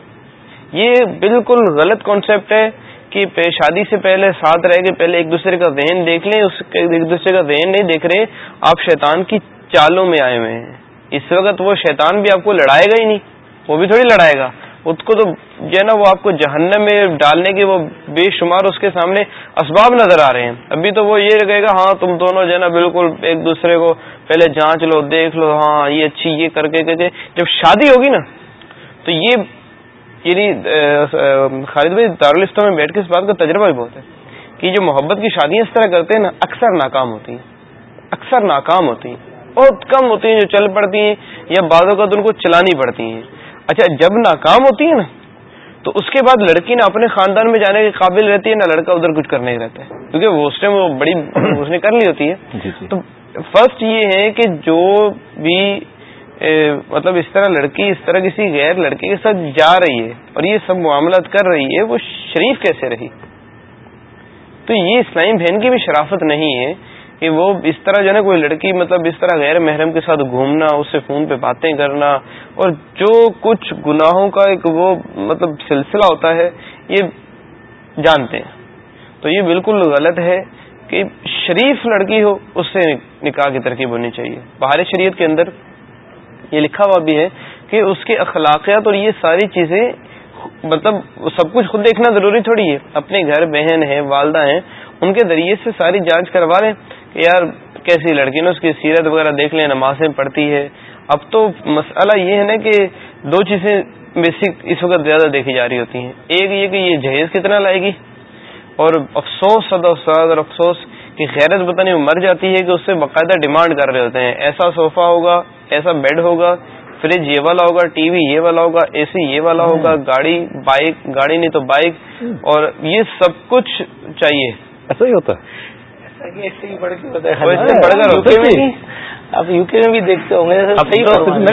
یہ بالکل غلط کانسیپٹ ہے کہ شادی سے پہلے ساتھ رہ کے پہلے ایک دوسرے کا ذہن دیکھ لیں اس ایک دوسرے کا ذہن نہیں دیکھ رہے آپ شیطان کی چالوں میں آئے ہوئے ہیں اس وقت وہ شیطان بھی آپ کو لڑائے گا ہی نہیں وہ بھی تھوڑی لڑائے گا اس کو تو جو ہے نا وہ آپ کو جہنم میں ڈالنے کے وہ بے شمار اس کے سامنے اسباب نظر آ رہے ہیں ابھی تو وہ یہ کہے گا ہاں تم دونوں جو ہے نا بالکل ایک دوسرے کو پہلے جانچ لو دیکھ لو ہاں یہ اچھی یہ کر کے جب شادی ہوگی نا تو یہ یعنی خالد بھائی دارالفتوں میں بیٹھ کے اس بات کا تجربہ بھی بہت ہے کہ جو محبت کی شادیاں اس طرح کرتے ہیں نا اکثر ناکام ہوتی ہیں اکثر ناکام ہوتی ہیں بہت کم ہوتی ہیں جو چل پڑتی ہیں یا بعض اوقات ان کو چلانی پڑتی ہیں اچھا جب ناکام ہوتی ہے نا تو اس کے بعد لڑکی نہ اپنے خاندان میں جانے کے قابل رہتی ہے نہ لڑکا ادھر کچھ کرنے رہتا ہے کیونکہ وہ اس ٹائم وہ بڑی اس نے کر لی ہوتی ہے جی، جی۔ تو فرسٹ یہ ہے کہ جو بھی مطلب اس طرح لڑکی اس طرح کسی غیر لڑکے کے ساتھ جا رہی ہے اور یہ سب معاملات کر رہی ہے وہ شریف کیسے رہی تو یہ اسلامی بہن کی بھی شرافت نہیں ہے کہ وہ اس طرح جانا کوئی لڑکی مطلب اس طرح غیر محرم کے ساتھ گھومنا اس سے فون پہ باتیں کرنا اور جو کچھ گناہوں کا ایک وہ مطلب سلسلہ ہوتا ہے یہ جانتے ہیں تو یہ بالکل غلط ہے کہ شریف لڑکی ہو اس سے نکاح کی ترکیب ہونی چاہیے باہر شریعت کے اندر یہ لکھا ہوا بھی ہے کہ اس کے اخلاقیات اور یہ ساری چیزیں مطلب سب کچھ خود دیکھنا ضروری تھوڑی ہے اپنے گھر بہن ہیں والدہ ہیں ان کے ذریعے سے ساری جانچ کروا لیں کہ یار کیسی لڑکی نا اس کی سیرت وغیرہ دیکھ لیں نمازیں پڑھتی ہے اب تو مسئلہ یہ ہے نا کہ دو چیزیں بیسک اس وقت زیادہ دیکھی جا رہی ہوتی ہیں ایک یہ کہ یہ جہیز کتنا لائے گی اور افسوس اور افسوس کی خیرت بتانے میں مر جاتی ہے کہ اس سے باقاعدہ ڈیمانڈ کر رہے ہوتے ہیں ایسا صوفہ ہوگا ایسا بیڈ ہوگا فریج یہ والا ہوگا ٹی وی یہ والا ہوگا اے سی یہ والا ہوگا گاڑی بائک گاڑی نہیں تو بائک اور یہ سب کچھ چاہیے ایسا ہی ہوتا ہے آپ یو کے میں بھی دیکھتے ہوں گے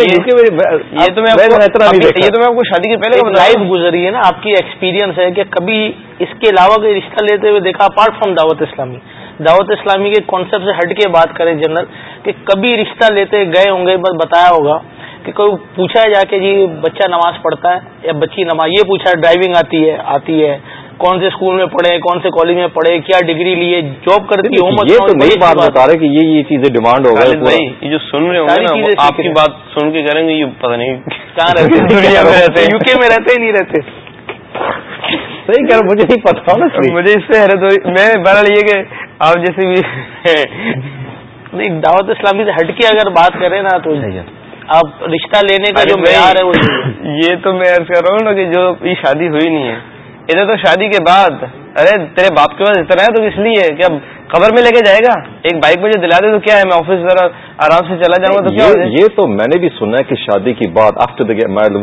یہ تو میں آپ کو شادی کے پہلے لائف گزری ہے نا آپ کی ایکسپیرینس ہے کہ کبھی اس کے علاوہ کوئی رشتہ لیتے ہوئے دیکھا اپارٹ فرام دعوت اسلامی دعوت اسلامی کے کانسیپٹ سے ہٹ کے بات کریں جنرل کہ کبھی رشتہ لیتے گئے ہوں گے بس بتایا ہوگا کہ کوئی پوچھا جا کے جی بچہ نماز پڑھتا ہے یا بچی نماز یہ پوچھا ڈرائیونگ آتی ہے آتی ہے کون سے اسکول میں پڑھے کون سے کالج میں پڑھے کیا ڈگری لیے جاب کرتی ہے یہ بات بتا رہے کہ یہ یہ چیزیں ڈیمانڈ ہوگا گئی یہ جو سن رہے ہوں نا آپ کی بات سن کے کریں گے یہ پتہ نہیں کہاں رہتے [laughs] دنیا میں رہتے یو کے میں رہتے نہیں رہتے صحیح کر مجھے نہیں پتا مجھے اس سے حیرت ہوئی میں بہرحال یہ کہ آپ جیسے بھی دعوت اسلامی سے ہٹ کے اگر بات کریں نا تو آپ رشتہ لینے کا جو معیار ہے وہ یہ تو میں عرض کر رہا ہوں نا کہ جو شادی ہوئی نہیں ہے ادھر تو شادی کے بعد ارے تیرے باپ کے پاس اتنا ہے تو اس لیے کہ اب خبر میں لے کے جائے گا ایک بائک مجھے دلا دے تو کیا ہے میں آفس ذرا آرام سے چلا جاؤں گا تو یہ تو میں نے بھی سنا ہے کہ شادی کی بات آفٹر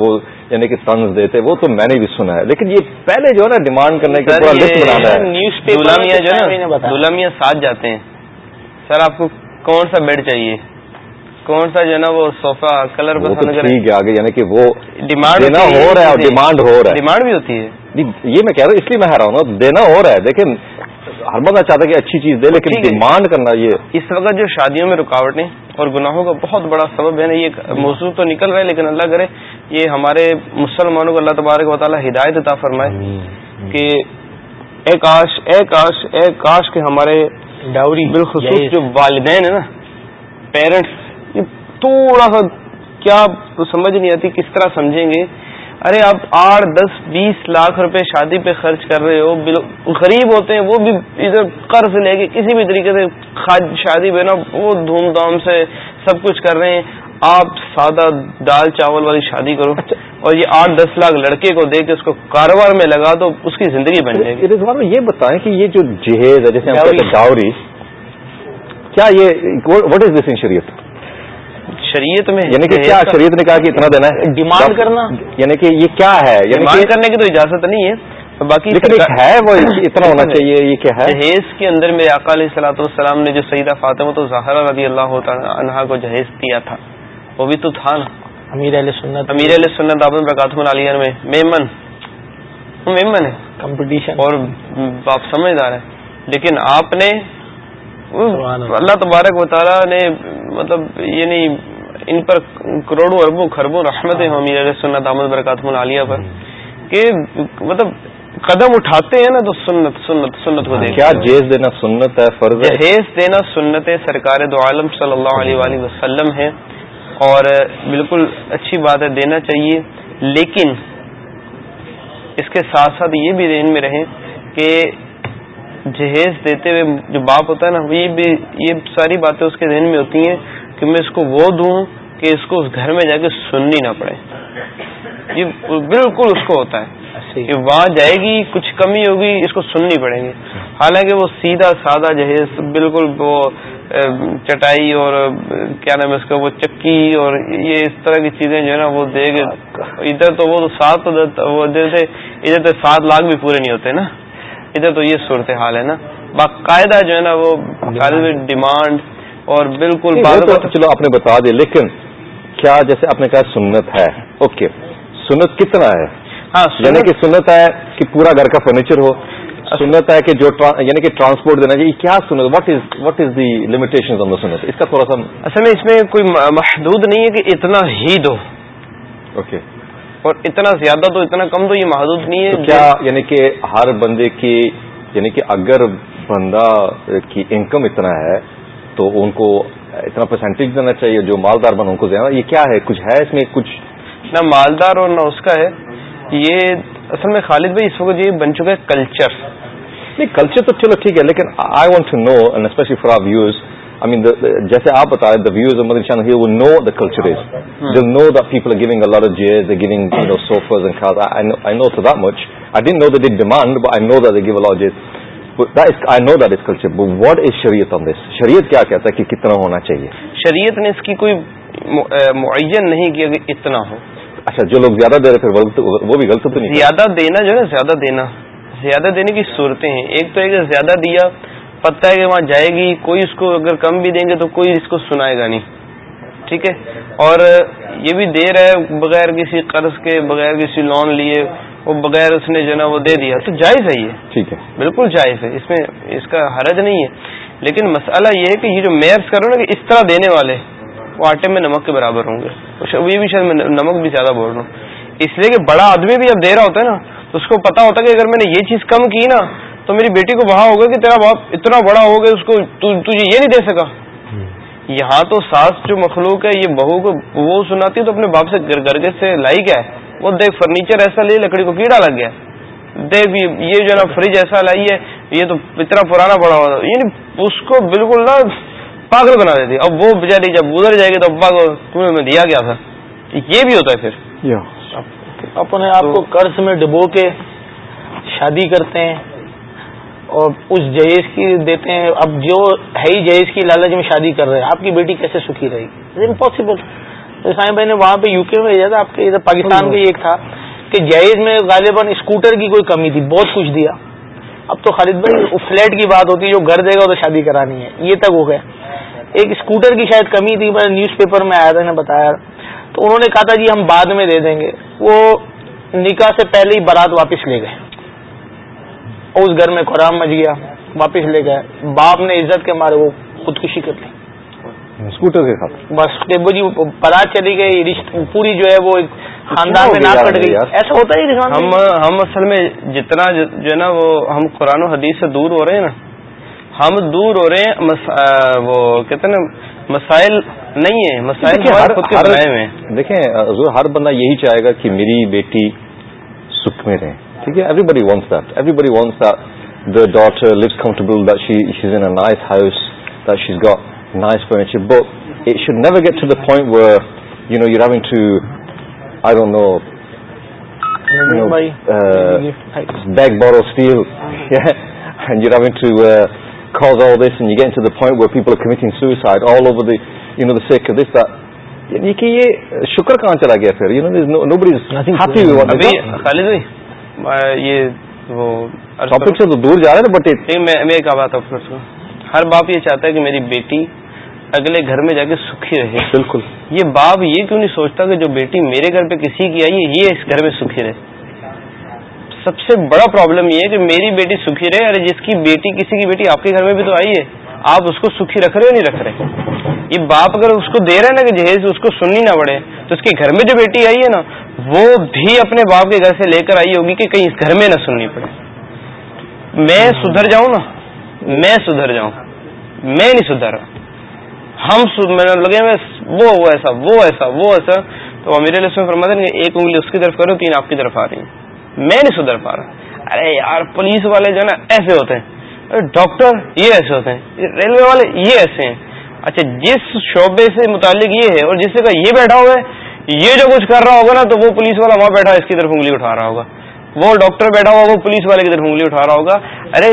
وہ یعنی کہ دیتے وہ تو میں نے بھی سنا ہے لیکن یہ پہلے جو ہے نا ڈیمانڈ کرنے کے نیوز پیپر جو ہے گلامیا ساتھ جاتے ہیں سر آپ کو کون سا بیڈ چاہیے کون سا جو ہے نا وہ سوفا کلر آگے یعنی کہ وہ ڈیمانڈ ہو رہا ہے ڈیمانڈ ہو رہا ہے ڈیمانڈ بھی ہوتی ہے یہ میں کہہ رہا ہوں اس لیے میں ہرا ہوں دینا ہو رہا ہے دیکھیں ہر بندہ چاہتا ہے کہ اچھی چیز دے لیکن ڈیمانڈ کرنا یہ اس وقت جو شادیوں میں رکاوٹیں اور گناہوں کا بہت بڑا سبب ہے نا یہ موضوع تو نکل رہا ہے لیکن اللہ کرے یہ ہمارے مسلمانوں کو اللہ تبارک و تعالیٰ ہدایت عطا فرمائے کہ اے کاش اے کاش اے کاش کے ہمارے ڈاوری بالخصوص جو والدین ہیں نا پیرنٹس یہ تھوڑا سا کیا سمجھ نہیں آتی کس طرح سمجھیں گے ارے آپ آٹھ دس بیس لاکھ روپے شادی پہ خرچ کر رہے ہو غریب ہوتے ہیں وہ بھی ادھر قرض لے کے کسی بھی طریقے سے شادی پہ نا وہ دھوم دھام سے سب کچھ کر رہے ہیں آپ سادہ دال چاول والی شادی کرو اور یہ آٹھ دس لاکھ لڑکے کو دے کے اس کو کاروبار میں لگا تو اس کی زندگی بن جائے گی یہ بتائیں کہ یہ جو جہیز ہے جیسے کیا یہ واٹ از دس ان شریعت شریعت میں یعنی کہ کیا شریعت نے کہا کہ اتنا دینا ہے ڈیمانڈ کرنا یعنی کہ یہ کیا ہے یعنی کرنے کی تو اجازت نہیں ہے باقی ہے وہ اتنا ہونا چاہیے یہ کیا ہے جہیز کے اندر میرے آقا علیہ صلاحت والسلام نے جو سیدہ فاطمہ تو زہرہ رضی اللہ عنہ کو جہیز دیا تھا وہ بھی تو تھا نا امیر علیہ سنت امیر علیہ سنت آپ برکاتم العالیہ میں میمن میمن ہے کمپٹیشن اور آپ سمجھدار ہیں لیکن آپ نے اللہ تبارک و تعالیٰ نے مطلب یہ نہیں ان پر کروڑوں اربوں خربوں رحمتیں ہوں میرے سنت برکات مطلب قدم اٹھاتے ہیں نا تو سنت سنت سنت کو کیا جہیز دینا سنت ہے ہے فرض جہیز دینا سنت سرکار دو عالم صلی اللہ علیہ وسلم ہے اور بالکل اچھی بات ہے دینا چاہیے لیکن اس کے ساتھ ساتھ یہ بھی ذہن میں رہیں کہ جہیز دیتے ہوئے جو باپ ہوتا ہے نا یہ بھی یہ ساری باتیں اس کے ذہن میں ہوتی ہیں کہ میں اس کو وہ دوں کہ اس کو اس گھر میں جا کے سننی نہ پڑے یہ بالکل اس کو ہوتا ہے وہاں جائے گی کچھ کمی ہوگی اس کو سننی پڑے گی حالانکہ وہ سیدھا سادہ جہیز بالکل وہ چٹائی اور کیا نام ہے اس کا وہ چکی اور یہ اس طرح کی چیزیں جو ہے نا وہ دے گے ادھر تو وہ ساتھ ادھر تو سات لاکھ بھی پورے نہیں ہوتے نا ادھر تو یہ صورت حال ہے نا باقاعدہ جو ہے نا وہ ڈیمانڈ اور بالکل چلو آپ نے بتا دی لیکن کیا جیسے آپ نے کہا سنت ہے اوکے سنت کتنا ہے ہاں، یعنی کہ سنت ہے کہ پورا گھر کا فرنیچر ہو سنت ہے کہ جو یعنی کہ ٹرانسپورٹ دینا چاہیے کیا سنت what is what is the limitation the سنت اس کا تھوڑا سا اصل میں اس میں کوئی محدود نہیں ہے کہ اتنا ہی دو اوکے اور اتنا زیادہ تو اتنا کم تو یہ محدود نہیں ہے کیا یعنی کہ ہر بندے کی یعنی کہ اگر بندہ کی انکم اتنا ہے تو ان کو اتنا پرسنٹیج دینا چاہیے جو مالدار بن ان کو زیادہ یہ کیا ہے کچھ ہے اس میں کچھ نہ مالدار اور نہ اس کا ہے یہ اصل میں خالد بھائی اس وقت یہ بن چکا ہے کلچر نہیں کلچر تو چلو ٹھیک ہے لیکن I want to know especially for our views I mean جیسے آپ بتا رہے دا ویوز مدر شان he will know the culture is دل نو the people are giving a lot of Gs giving sofas and خاص I know so the much I don't know the the demand I know the the give a lot Gs I know culture what is شریعت شریعت آن دس کیا کہتا ہے کہ کتنا ہونا چاہیے شریعت نے اس کی کوئی معین نہیں کیا کہ اتنا ہو اچھا جو لوگ زیادہ دے رہے وہ بھی غلط تو نہیں زیادہ دینا جو ہے زیادہ دینا زیادہ دینے کی صورتیں ہیں ایک تو زیادہ دیا پتہ ہے کہ وہاں جائے گی کوئی اس کو اگر کم بھی دیں گے تو کوئی اس کو سنائے گا نہیں ٹھیک ہے اور یہ بھی دے رہا ہے بغیر کسی قرض کے بغیر کسی لون لیے وہ بغیر اس نے جو نا وہ دے دیا تو جائز ہے یہ ٹھیک ہے بالکل جائز ہے اس میں اس کا حرج نہیں ہے لیکن مسئلہ یہ ہے کہ یہ جو میئرس کرو نا کہ اس طرح دینے والے وہ آٹے میں نمک کے برابر ہوں گے وہ بھی شاید میں نمک بھی زیادہ بول رہا ہوں اس لیے کہ بڑا آدمی بھی اب دے رہا ہوتا ہے نا تو اس کو پتا ہوتا کہ اگر میں نے یہ چیز کم کی نا تو میری بیٹی کو بہا ہوگا کہ تیرا باپ اتنا بڑا ہوگا اس کو تجھے یہ نہیں دے سکا یہاں تو ساس جو مخلوق ہے یہ بہو کو وہ سناتی ہے تو اپنے باپ سے گرگے سے لائی کیا ہے وہ دیکھ فرنیچر ایسا لے لکڑی کو کیڑا لگ گیا دیکھ یہ جو ہے نا فریج ایسا لائیے یہ تو اتنا پرانا پڑا ہوا تھا یعنی اس کو بالکل نا پاگل بنا دیتی اب وہ بےچاری جب گزر جائے گی تو ابا کو تمہیں دیا گیا تھا یہ بھی ہوتا ہے پھر اپنے آپ کو قرض میں ڈبو کے شادی کرتے ہیں اور اس جہیز کی دیتے ہیں اب جو ہے ہی جہیز کی لالچ میں شادی کر رہے ہیں آپ کی بیٹی کیسے سکھی رہے گی امپاسبل سائیں بھائی نے وہاں پہ یو کے میں بھیجا تھا آپ کے ادھر پاکستان کا ہاں جی۔ ایک تھا کہ جہیز میں غالباً اسکوٹر کی کوئی کمی تھی بہت کچھ دیا اب تو خالد بھائی فلیٹ کی بات ہوتی ہے جو گھر دے گا تو شادی کرانی ہے یہ تک ہو گیا ایک اسکوٹر کی شاید کمی تھی میں نیوز پیپر میں آیا تھا انہیں بتایا تو انہوں نے کہا تھا جی ہم بعد میں دے دیں گے وہ نکاح سے پہلے ہی بارات واپس لے گئے اس گھر میں قرآن مچ گیا واپس لے گئے باپ نے عزت کے مارے وہ خودکشی کر لی اسکوٹر کے ساتھ بس ڈیبو جی پتا چلی گئی پوری جو ہے وہ خاندان میں نہ کٹ گئی ایسا ہوتا ہی ہم ہم اصل میں جتنا جو ہے نا وہ ہم قرآن و حدیث سے دور ہو رہے ہیں نا ہم دور ہو رہے ہیں وہ کہتے ہیں نا مسائل نہیں ہیں مسائل خود کے بنائے ہوئے دیکھیں حضور ہر بندہ یہی چاہے گا کہ میری بیٹی سکھ میں رہے ٹھیک ہے everybody wants that everybody wants the daughter loose comfortable the she is in a nice house the she is got nice furniture, but it should never get to the point where, you know, you're having to, I don't know, you know uh, beg, borrow, steal, yeah, and you're having to uh, cause all this, and you're getting to the point where people are committing suicide all over the, you know, the sake of this, that. یعنی کہ یہ شکر کہاں چلا گیا پھر خالد یہ ہر باپ یہ چاہتا ہے کہ میری بیٹی اگلے گھر میں جا کے سکھی رہے بالکل یہ باپ یہ کیوں نہیں سوچتا کہ جو بیٹی میرے گھر پہ کسی کی آئی یہ اس گھر میں سکھی رہے سب سے بڑا پرابلم یہ ہے کہ میری بیٹی سکھی رہے ارے جس کی بیٹی کسی کی بیٹی آپ کے گھر میں بھی تو آئی ہے آپ اس کو سکھی رکھ رہے ہو نہیں رکھ رہے یہ باپ اگر اس کو دے رہے نا کہ جہیز اس کو سننی نہ پڑے تو اس کے گھر میں جو بیٹی آئی ہے نا وہ بھی اپنے باپ کے گھر سے لے کر آئی ہوگی کہ کہیں اس گھر میں نہ سننی پڑے میں سدھر جاؤں نا میں سدھر جاؤں میں نہیں سدھر رہا ہم میں لگے ہوئے وہ ایسا وہ ایسا وہ ایسا تو میرے لیے فرماتے ہیں کہ ایک انگلی اس کی طرف کرو تین آپ کی طرف آ رہی ہیں میں نہیں سدھر پا رہا ارے یار پولیس والے جو ہے نا ایسے ہوتے ہیں ڈاکٹر یہ ایسے ہوتے ہیں ریلوے والے یہ ایسے ہیں اچھا جس شعبے سے متعلق یہ ہے اور جس جگہ یہ بیٹھا ہوا ہے یہ جو کچھ کر رہا ہوگا نا تو وہ پولیس والا وہاں بیٹھا اس کی طرف انگلی اٹھا رہا ہوگا وہ ڈاکٹر بیٹھا ہوا وہ پولیس والے کی طرف انگلی اٹھا رہا ہوگا ارے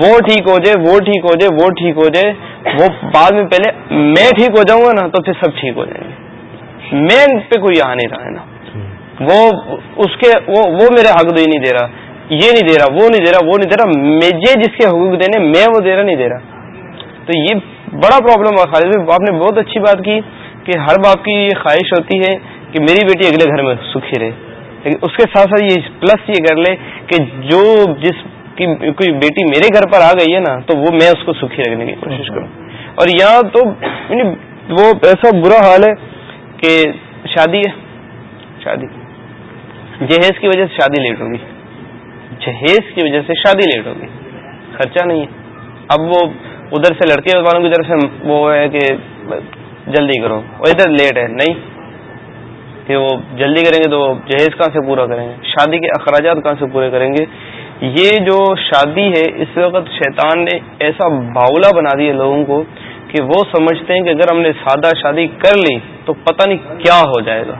وہ ٹھیک ہو جائے وہ ٹھیک ہو جائے وہ ٹھیک ہو جائے وہ بعد میں پہلے میں ٹھیک ہو جاؤں گا نا تو پھر سب ٹھیک ہو جائیں گے میں پہ کوئی آ نہیں رہا ہے نا وہ اس کے وہ میرے حق دے نہیں دے رہا یہ نہیں دے رہا وہ نہیں دے رہا وہ نہیں دے رہا مجھے جس کے حقوق دینے میں وہ دے رہا نہیں دے رہا تو یہ بڑا پرابلم ہوا خالد آپ نے بہت اچھی بات کی کہ ہر باپ کی یہ خواہش ہوتی ہے کہ میری بیٹی اگلے گھر میں سکھی رہے لیکن اس کے ساتھ ساتھ یہ پلس یہ کر لے کہ جو جس کی کوئی بیٹی میرے گھر پر آ گئی ہے نا تو وہ میں اس کو سکھی رکھنے کی کوشش کروں اور یہاں تو یعنی وہ ایسا برا حال ہے کہ شادی ہے شادی جہیز کی وجہ سے شادی لیٹ ہوگی جہیز کی وجہ سے شادی لیٹ ہوگی خرچہ نہیں ہے اب وہ ادھر سے لڑکے والوں کی طرف سے وہ ہے کہ جلدی کرو اور ادھر لیٹ ہے نہیں کہ وہ جلدی کریں گے تو وہ جہیز کہاں سے پورا کریں گے شادی کے اخراجات کہاں سے پورے کریں گے یہ جو شادی ہے اس وقت شیطان نے ایسا باؤلا بنا دیا لوگوں کو کہ وہ سمجھتے ہیں کہ اگر ہم نے سادہ شادی کر لی تو پتہ نہیں کیا ہو جائے گا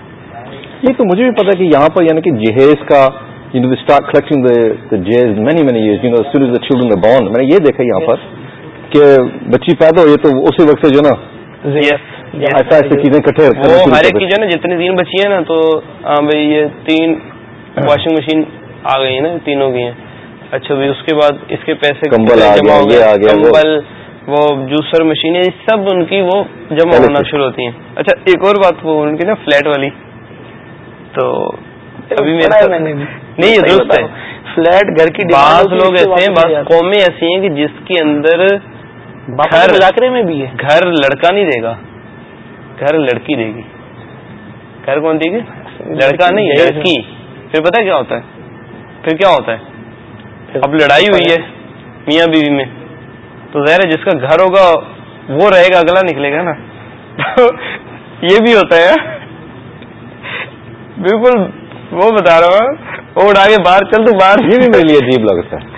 یہ تو مجھے بھی پتا کہ یہاں پر یعنی کہ جہیز کا یہ دیکھا یہاں پر کہ بچی پیدا ہوئی تو اسی وقت سے جو نا ایسا ایسی چیزیں اکٹھے ہر ایک کی جو ہے نا جتنی تین بچی ہیں نا تو ہاں بھائی یہ تین واشنگ مشین آ گئی ہیں نا تینوں کی ہیں اچھا بھائی اس کے بعد اس کے پیسے کمبل کمبل وہ جوسر مشینیں سب ان کی وہ جمع ہونا شروع ہوتی ہیں اچھا ایک اور بات وہ ان کی نا فلیٹ والی تو ابھی میرا نہیں یہ درست ہے فلیٹ گھر کی بعض لوگ ایسے ہیں بعض قومیں ایسی ہیں کہ جس کے اندر گھر لاکرے میں بھی ہے گھر لڑکا نہیں دے گا گھر لڑکی دے گی گھر کون دے گی لڑکا نہیں لڑکی پھر پتہ کیا ہوتا ہے پھر کیا ہوتا ہے اب لڑائی ہوئی ہے میاں بیوی میں تو ظاہر ہے جس کا گھر ہوگا وہ رہے گا اگلا نکلے گا نا [laughs] یہ بھی ہوتا ہے [laughs] بالکل وہ بتا رہا ہوں آگے باہر چل تو باہر یہ بھی عجیب لگتا ہے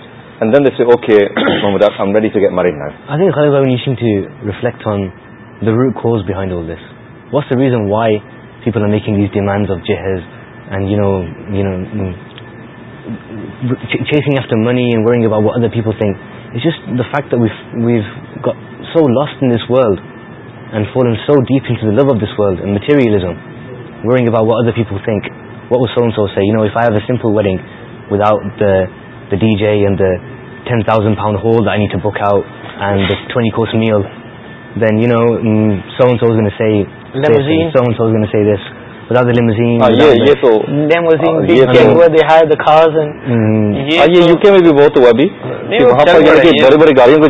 ریژن وائی پیپل آر لیکن دیس ڈیمانڈ آف جی his and you know if there money growing about وٹر پیپلکٹ جس the fact so last and fall in so deal of this world growing پیپلکن wedding without جو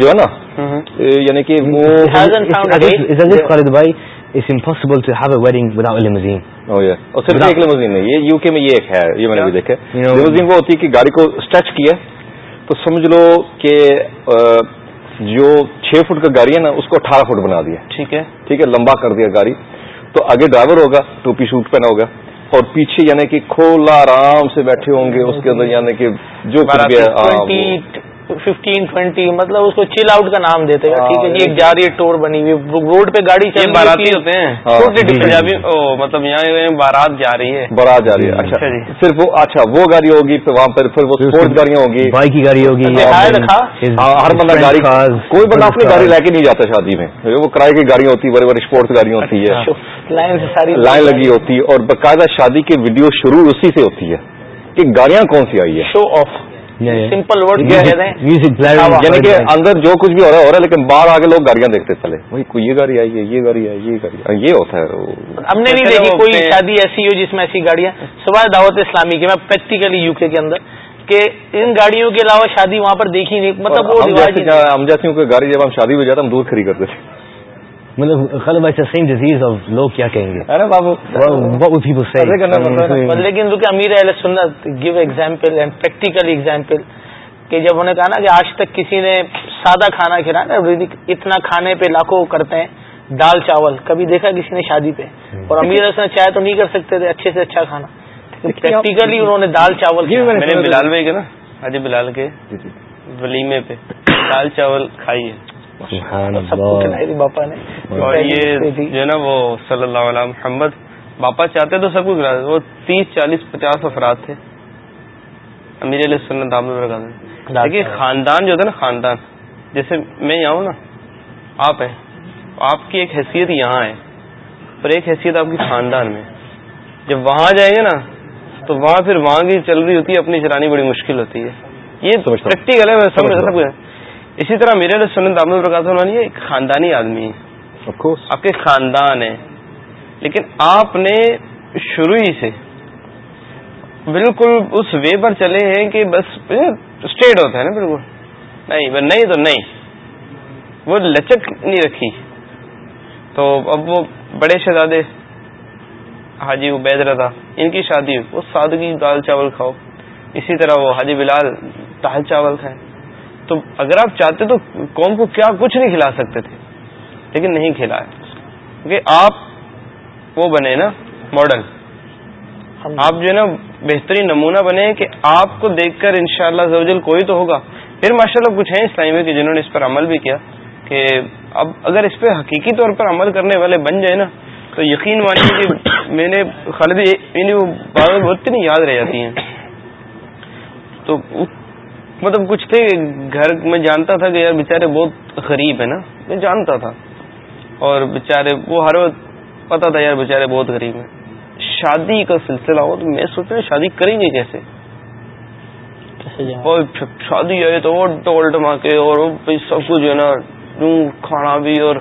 ہے نا یعنی وہ تو سمجھ لو کہ جو چھ فٹ کا گاڑی ہے نا اس کو اٹھارہ فٹ بنا دیا ٹھیک ہے ٹھیک ہے لمبا کر دیا گاڑی تو آگے ڈرائیور ہوگا ٹوپی سوٹ پہنا ہوگا اور پیچھے یعنی کہ کھولا آرام سے بیٹھے ہوں گے اس کے اندر یعنی کہ جو ففٹین ٹوینٹی مطلب اس کو چل آؤٹ کا نام دیتے ہیں ٹھیک ہے جی، ایک جا رہی ہے ٹور بنی ہوئی روڈ پہ گاڑی چل باراتی ہوتے ہیں ہاں، جی۔ مطلب یہاں بارات جا رہی ہے بارات جا رہی ہے اچھا, اچھا جی۔ صرف اچھا وہ گاڑی ہوگی پھر وہاں پر پھر وہ اسپورٹ گاڑیاں ہوگی بائک کی گاڑی ہوگی اچھا، ہاں، ہاں، ہر بندہ گاڑی کوئی بندہ اپنی گاڑی لے کے نہیں جاتا شادی میں وہ کرائے کی گاڑیاں ہوتی بڑے بڑے اسپورٹس گاڑیاں ہوتی ہے اچھا، لائن سے ساری لائن لگی ہوتی ہے اور باقاعدہ شادی کی ویڈیو شروع اسی سے ہوتی ہے کہ گاڑیاں کون سی آئی ہے شو آف سمپل ورڈ کیا کہتے ہیں یعنی کہ اندر جو کچھ بھی ہو رہا ہو رہا ہے لیکن باہر آ کے لوگ گاڑیاں دیکھتے چلے پہلے یہ گاڑی آئی ہے یہ گاڑی آئی یہ گاڑی یہ ہوتا ہے ہم نے نہیں دیکھی کوئی شادی ایسی ہو جس میں ایسی گاڑیاں سوائے دعوت اسلامی کی میں پریکٹیکلی یو کے اندر کہ ان گاڑیوں کے علاوہ شادی وہاں پر دیکھی نہیں مطلب ہم جیسے ہوں کہ گاڑی جب ہم شادی میں جاتے ہم دودھ خرید کرتے تھے لیکن کیونکہ امیر کہ جب انہوں نے کہا نا کہ آج تک کسی نے سادہ کھانا کھلا نا اتنا کھانے پہ لاکھوں کرتے ہیں دال چاول کبھی دیکھا کسی نے شادی پہ hmm. اور امیر نے چاہے تو نہیں کر سکتے تھے اچھے سے اچھا کھانا پریکٹیکلی انہوں نے دال چاول بلال میں نا بلال کے جی، جی۔ ولیمے پہ دال چاول کھائیے سب کو یہ جو ہے نا وہ صلی اللہ علیہ محمد باپا چاہتے تو سب کو تیس چالیس پچاس افراد تھے امیر علیہ خاندان جو تھا نا خاندان جیسے میں یہاں ہوں نا آپ ہیں آپ کی ایک حیثیت یہاں ہے پر ایک حیثیت آپ کی خاندان میں جب وہاں جائیں گے نا تو وہاں پھر وہاں کی چل رہی ہوتی ہے اپنی چلانی بڑی مشکل ہوتی ہے یہ پریکٹیکل ہے اسی طرح میرے سنت پرکاش آمد ایک خاندانی آدمی آپ کے خاندان ہے لیکن آپ نے شروع ہی سے بالکل اس وے پر چلے ہیں کہ بس اسٹیٹ ہوتا ہے نا بالکل نہیں نہیں تو نہیں وہ لچک نہیں رکھی تو اب وہ بڑے شہزادے حاجی وہ رضا ان کی شادی وہ سادگی دال چاول کھاؤ اسی طرح وہ حاجی بلال دال چاول کھائے تو اگر آپ چاہتے تو قوم کو کیا کچھ نہیں کھلا سکتے تھے لیکن نہیں کھلایا آپ وہ بنے نا ماڈل آپ جو ہے نا بہترین نمونہ بنے کہ آپ کو دیکھ کر ان شاء اللہ کوئی تو ہوگا پھر ماشاء اللہ کچھ ہیں اس ٹائم میں جنہوں نے اس پر عمل بھی کیا کہ اب اگر اس پہ حقیقی طور پر عمل کرنے والے بن جائیں نا تو یقین مانی کہ میں نے وہ بہت نہیں یاد رہ جاتی ہیں تو مطلب کچھ تھے گھر میں جانتا تھا کہ یار بےچارے بہت غریب ہے نا میں جانتا تھا اور بےچارے وہ ہر وقت پتا تھا یار بےچارے بہت غریب ہیں شادی کا سلسلہ ہو تو میں سوچ رہا شادی کریں گے کیسے اور شادی آئے تو وہ ٹول ٹما کے اور سب کچھ ہے نا کھانا بھی اور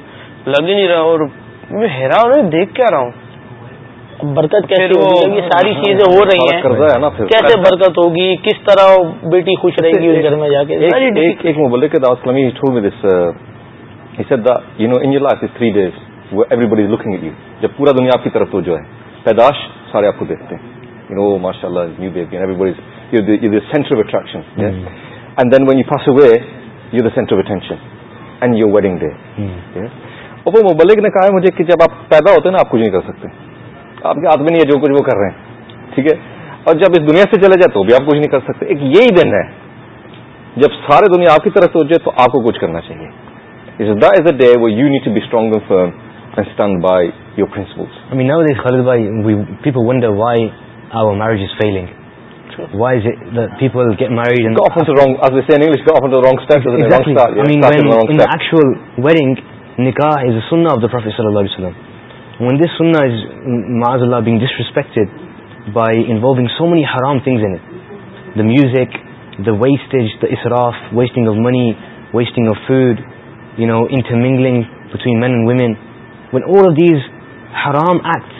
لگ ہی نہیں رہا اور میں ہوں دیکھ کے آ رہا ہوں برکت کیسے کیسے ہاں، ہو رہی یہ ساری چیزیں ہیں برکت ہوگی کس طرح بیٹی خوش رہے گی گھر میں جا کے ایک مبلک لکنگ uh, جب پورا دنیا آپ کی طرف تو جو ہے پیداش سارے آپ کو دیکھتے ہیں یو نو ماشاء اللہ یو ویڈنگ ڈے اوپر مبلک نے کہا ہے مجھے کہ جب آپ پیدا ہوتے ہیں نا آپ کچھ نہیں کر سکتے آپ کے ہاتھ میں نہیں ہے جو کچھ وہ کر رہے ہیں ٹھیک ہے اور جب اس دنیا سے چلے جائے تو بھی آپ کچھ نہیں کر سکتے ایک یہی دن ہے جب سارے دنیا آپ کی طرف سوچے تو آپ کو کچھ کرنا چاہیے ون دیس سون نا اس معذ اللہ ڈسریسپیکٹ بائی انو سو منی ہرام تھینز and the music the waste the is rough wasting of money wasting of food you know انت mingling between men and women when all of this ہرام at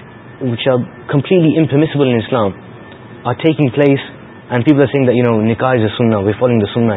which are completely impermissible in Islam are taking place and پی پلسنگ دا یو نو نکاج دونوں وی فالنگ د سم نا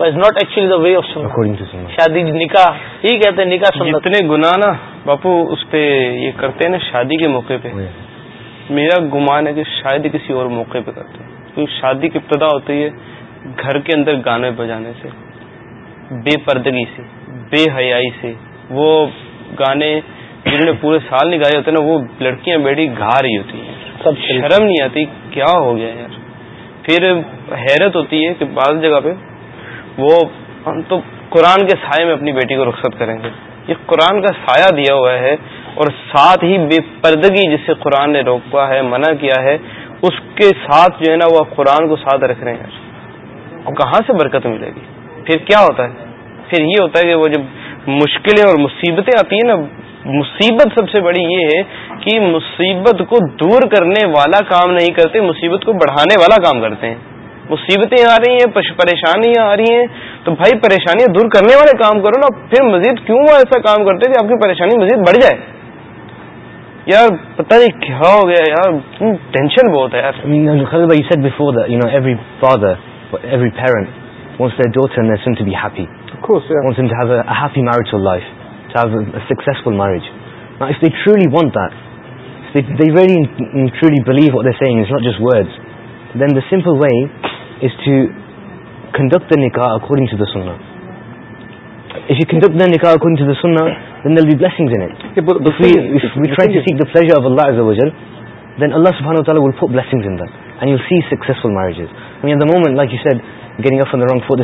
not actually the way of شادی نکاح ہی کہتے ہیں نکاح سنت جتنے گناہ نا باپو اس پہ یہ کرتے ہیں نا شادی کے موقع پہ oh, میرا گمان ہے کہ شاید کسی اور موقع پہ کرتے ہیں کیونکہ شادی کی ابتدا ہوتی ہے گھر کے اندر گانے بجانے سے بے پردگی سے بے حیائی سے وہ گانے جنہوں نے پورے سال نہیں گائے ہوتے نا وہ لڑکیاں بیٹھی گا رہی ہوتی ہیں سب شرم نہیں آتی کیا ہو گیا یار پھر حیرت ہوتی ہے کہ بعض جگہ پہ وہ ہم تو قرآن کے سائے میں اپنی بیٹی کو رخصت کریں گے یہ قرآن کا سایہ دیا ہوا ہے اور ساتھ ہی بے پردگی جس سے قرآن نے روکا ہے منع کیا ہے اس کے ساتھ جو ہے نا وہ قرآن کو ساتھ رکھ رہے ہیں اور کہاں سے برکت ملے گی پھر کیا ہوتا ہے پھر یہ ہوتا ہے کہ وہ جب مشکلیں اور مصیبتیں آتی ہیں نا مصیبت سب سے بڑی یہ ہے کہ مصیبت کو دور کرنے والا کام نہیں کرتے مصیبت کو بڑھانے والا کام کرتے ہیں مصیبتیں آ رہی ہیں پریشانیاں آ رہی ہیں تو بھائی پریشانیاں دور کرنے والے کام کرو نا پھر مزید کیوں ایسا کام کرتے کہ آپ کی پریشانی مزید بڑھ جائے یار یار پتہ نہیں کیا ہو گیا ٹینشن بہت ہے wrong for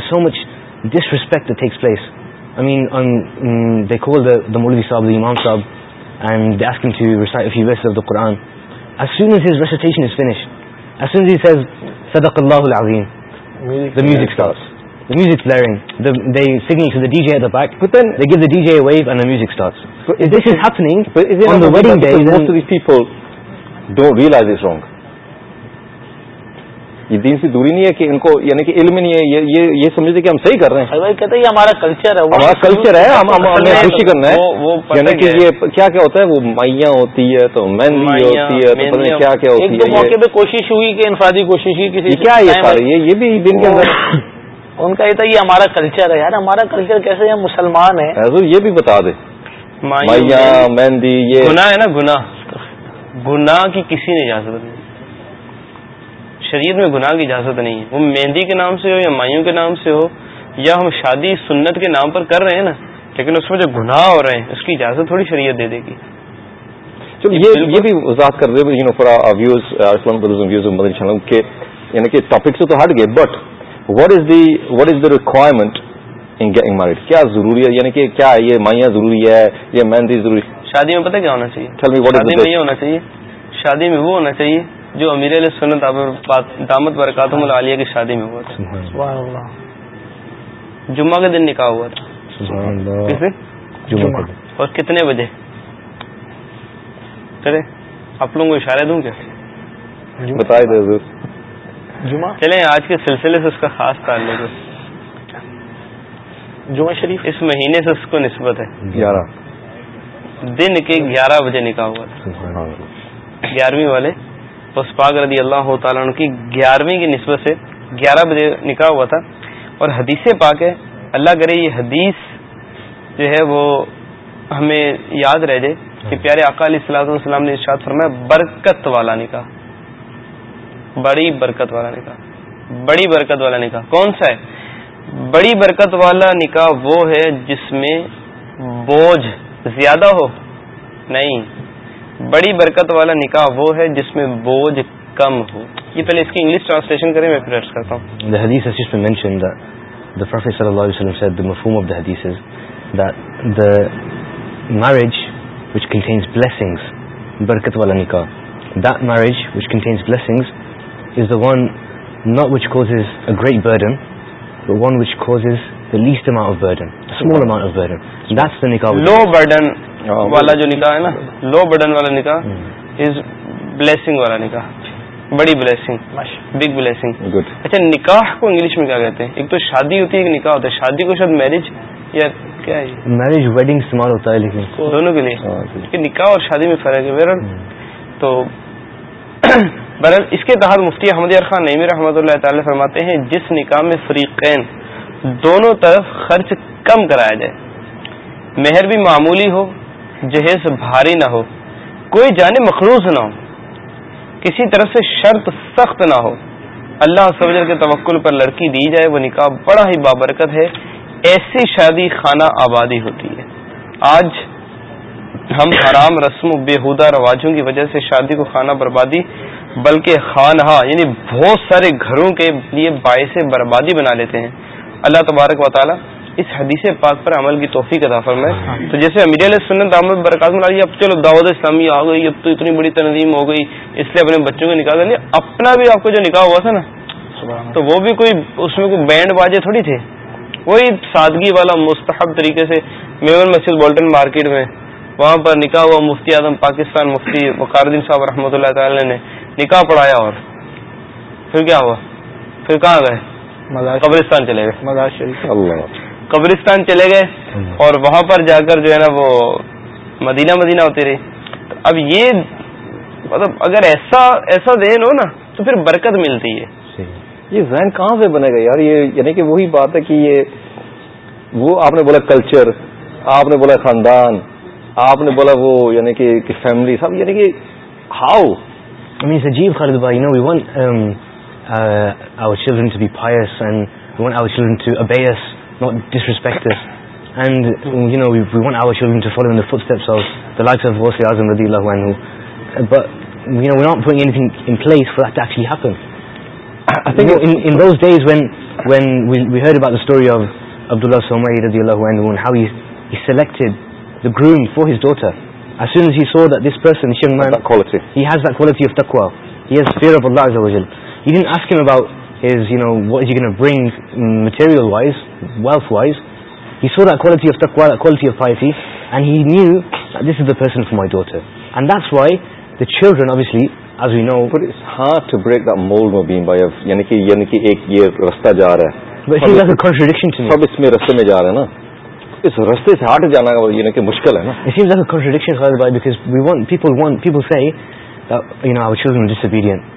so much disrespect place صد اللہ عظین دا میوزک یہ دین سے دوری نہیں ہے کہ ان کو یعنی کہ علم نہیں ہے یہ یہ سمجھتے کہ ہم صحیح کر رہے ہیں کہتے ہیں یہ ہمارا کلچر ہے ہمارا کلچر ہے ہمیں خوشی کرنا ہے یعنی کہ یہ کیا کیا ہوتا ہے وہ مائیاں ہوتی ہے تو مہندی ہوتی ہے تو کیا کیا ہوتی ہے موقع پہ کوشش ہوئی کہ انفرادی کوشش ہوئی کسی کیا یہ بھی دن کے اندر ان کا یہ تھا یہ ہمارا کلچر ہے یار ہمارا کلچر کیسے مسلمان ہے حضور یہ بھی بتا دیں مائیاں مہندی یہ گناہ ہے نا گناہ گناہ کی کسی نے اجازت نہیں شریعت میں گناہ کی اجازت نہیں ہے وہ مہندی کے نام سے ہو یا مائیوں کے نام سے ہو یا ہم شادی سنت کے نام پر کر رہے ہیں نا لیکن اس میں جو گناہ ہو رہے ہیں اس کی اجازت تھوڑی شریعت دے دے گی چلو یہ ٹاپک سے یعنی تو ہٹ گئے but what is the what is the requirement کیا ضروری ہے یعنی کہ کیا ہے یہ مائیاں ضروری ہے یہ مہندی ضروری ہے شادی میں پتہ کیا ہونا چاہیے شادی میں یہ ہونا چاہیے شادی میں وہ ہونا چاہیے جو امیر علیہ سنت دامت برکاتم العالیہ کی شادی میں ہوا تھا جمعہ کے دن نکاح ہوا تھا اور کتنے بجے چلے آپ لوگوں کو اشارہ دوں کیا بتائے چلے آج کے سلسلے سے اس کا خاص تعلق جمعہ شریف اس مہینے سے اس کو نسبت ہے گیارہ دن کے گیارہ بجے نکاح ہوا تھا گیارہویں والے پاک رضی اللہ تعالیٰ عنہ کی گیارہویں کی نسبت سے گیارہ بجے نکاح ہوا تھا اور حدیث پاک ہے اللہ کرے یہ حدیث جو ہے وہ ہمیں یاد رہ جائے کہ پیارے آقا علیہ السلام نے ارشاد فرمایا برکت والا نکاح بڑی برکت والا نکاح بڑی برکت والا نکاح کون سا ہے بڑی برکت والا نکاح وہ ہے جس میں بوجھ زیادہ ہو نہیں بڑی برکت والا نکاح وہ ہے جس میں بوجھ کم ہو یہ پہلے اس کی انگلش ٹرانسلیشن کریں میں پھر عرض کرتا ہوں the hadith has just been mentioned that the Prophet صلی اللہ علیہ وسلم said the mafhum of the hadith is that the marriage which contains blessings برکت والا نکاح that marriage which contains blessings is the one not which causes a great burden but one which causes the the least amount amount of of burden, burden. Oh, hmm. burden hmm. small That's oh, nikah. Low نکاح کو انگلش میں کیا کہتے ہیں نکاح اور شادی میں فرق ہے اس کے تحت مفتی احمد خان رحمۃ اللہ تعالی فرماتے ہیں جس نکاح میں فریقین ہاں۔ دونوں طرف خرچ کم کرایا جائے مہر بھی معمولی ہو جہیز بھاری نہ ہو کوئی جانے مخلوص نہ ہو کسی طرف سے شرط سخت نہ ہو اللہ سبجر کے پر لڑکی دی جائے وہ نکاح بڑا ہی بابرکت ہے ایسی شادی خانہ آبادی ہوتی ہے آج ہم حرام رسم و بےحدہ رواجوں کی وجہ سے شادی کو خانہ بربادی بلکہ خانہ یعنی بہت سارے گھروں کے لیے باعث بربادی بنا لیتے ہیں اللہ تبارک و تعالی اس حدیث پاک پر عمل کی توفیق عطا فرمائے تو جیسے امیر علیہ سنت احمد برکات ملا اب چلو دعوت اسلامی آ گئی اب تو اتنی بڑی تنظیم ہو گئی اس لیے اپنے بچوں کو نکاح کر لیا اپنا بھی آپ کو جو نکاح ہوا تھا نا تو وہ بھی کوئی اس میں کوئی بینڈ بازے تھوڑی تھے وہی سادگی والا مستحب طریقے سے میوز مسجد بولٹن مارکیٹ میں وہاں پر نکاح ہوا مفتی اعظم پاکستان مفتی الدین صاحب رحمۃ اللہ تعالی نے نکاح پڑھایا اور پھر کیا ہوا پھر کہاں گئے قبرستان چلے گئے قبرستان چلے گئے اور وہاں پر جا کر جو ہے نا وہ مدینہ مدینہ ہوتی رہی اب یہ مطلب اگر ایسا ایسا دین ہو نا تو پھر برکت ملتی ہے یہ ذہن کہاں سے بنے گا یار یہ یعنی کہ وہی بات ہے کہ یہ وہ آپ نے بولا کلچر آپ نے بولا خاندان آپ نے بولا وہ یعنی کہ فیملی سب یعنی کہ ہاؤ عجیب خرد بھائی our children to be فایس and we want our children to be ابس not disrespects day we hear about the story of Abdullah سومیوز selected growing for his do سرز person کو you didn't ask him about his, you know, what is he going to bring material-wise, wealth-wise. He saw that quality of taqwa, that quality of piety, and he knew that this is the person for my daughter. And that's why the children, obviously, as we know... But it's hard to break that mold, Mubeen, by of... Yani ki, yani ki ek ye rasta ja raha hai. But it seems like a contradiction to me. Sab ismei rasta mein ja raha hai, na? اس رستے سے ہٹ جانا یہ نا کہ مشکل ہے نا it seems like a contradiction has by because we want people want people say that you know our children disobedient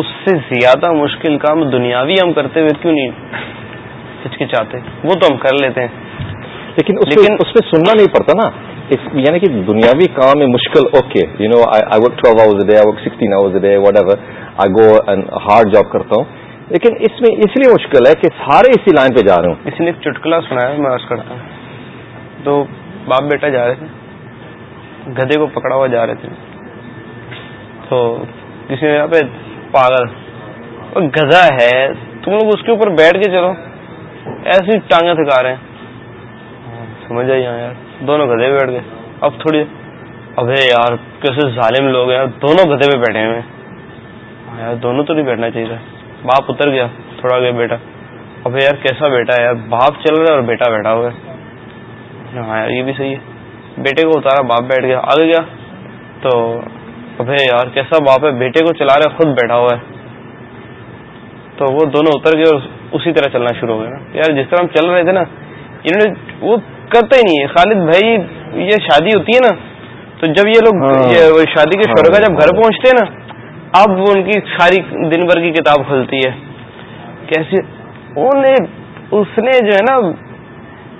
اس سے زیادہ مشکل کام دنیاوی ہم کرتے ہوئے کیوں نہیں ہچکچاتے وہ تو ہم کر لیتے ہیں لیکن اس اس لیکن سننا نہیں پڑتا نا یعنی کہ دنیاوی کام میں مشکل okay you they I sixteen ever I go hard job کرتا ہوں لیکن اس میں اس لیے مشکل ہے کہ سارے اسی لائن پہ جا رہے ہوں اس نے ایک چٹکلا سنایا میں کرتا ہوں تو باپ بیٹا جا رہے تھے گدے کو پکڑا ہوا جا رہے تھے تو کسی نے پاگل گزا ہے تم لوگ اس کے اوپر بیٹھ کے چلو ایسی ٹانگیں تھکا رہے ہیں سمجھ آئی ہاں یار دونوں پہ بیٹھ گئے اب تھوڑی ابھی یار کیسے ظالم لوگ ہیں دونوں گدے پہ بیٹھے ہاں یار دونوں تو نہیں بیٹھنا چاہیے باپ اتر گیا تھوڑا گیا بیٹا ابھی یار کیسا بیٹا ہے یار باپ چل رہا ہے اور بیٹا بیٹھا ہوا ہے ہاں یار یہ بھی صحیح ہے بیٹے کو اتارا باپ بیٹھ گیا آگے گیا تو ابھی یار کیسا باپ ہے بیٹے کو چلا رہے خود بیٹھا ہوا ہے تو وہ دونوں اتر گئے اور اسی طرح چلنا شروع ہو گیا یار جس طرح ہم چل رہے تھے نا انہوں نے وہ کرتے ہی نہیں خالد بھائی یہ شادی ہوتی ہے نا تو جب یہ لوگ ہاں۔ شادی کے شور کا ہاں۔ جب گھر پہنچتے ہیں نا اب ان کی ساری دن بھر کی کتاب کھلتی ہے کیسے اس نے جو ہے نا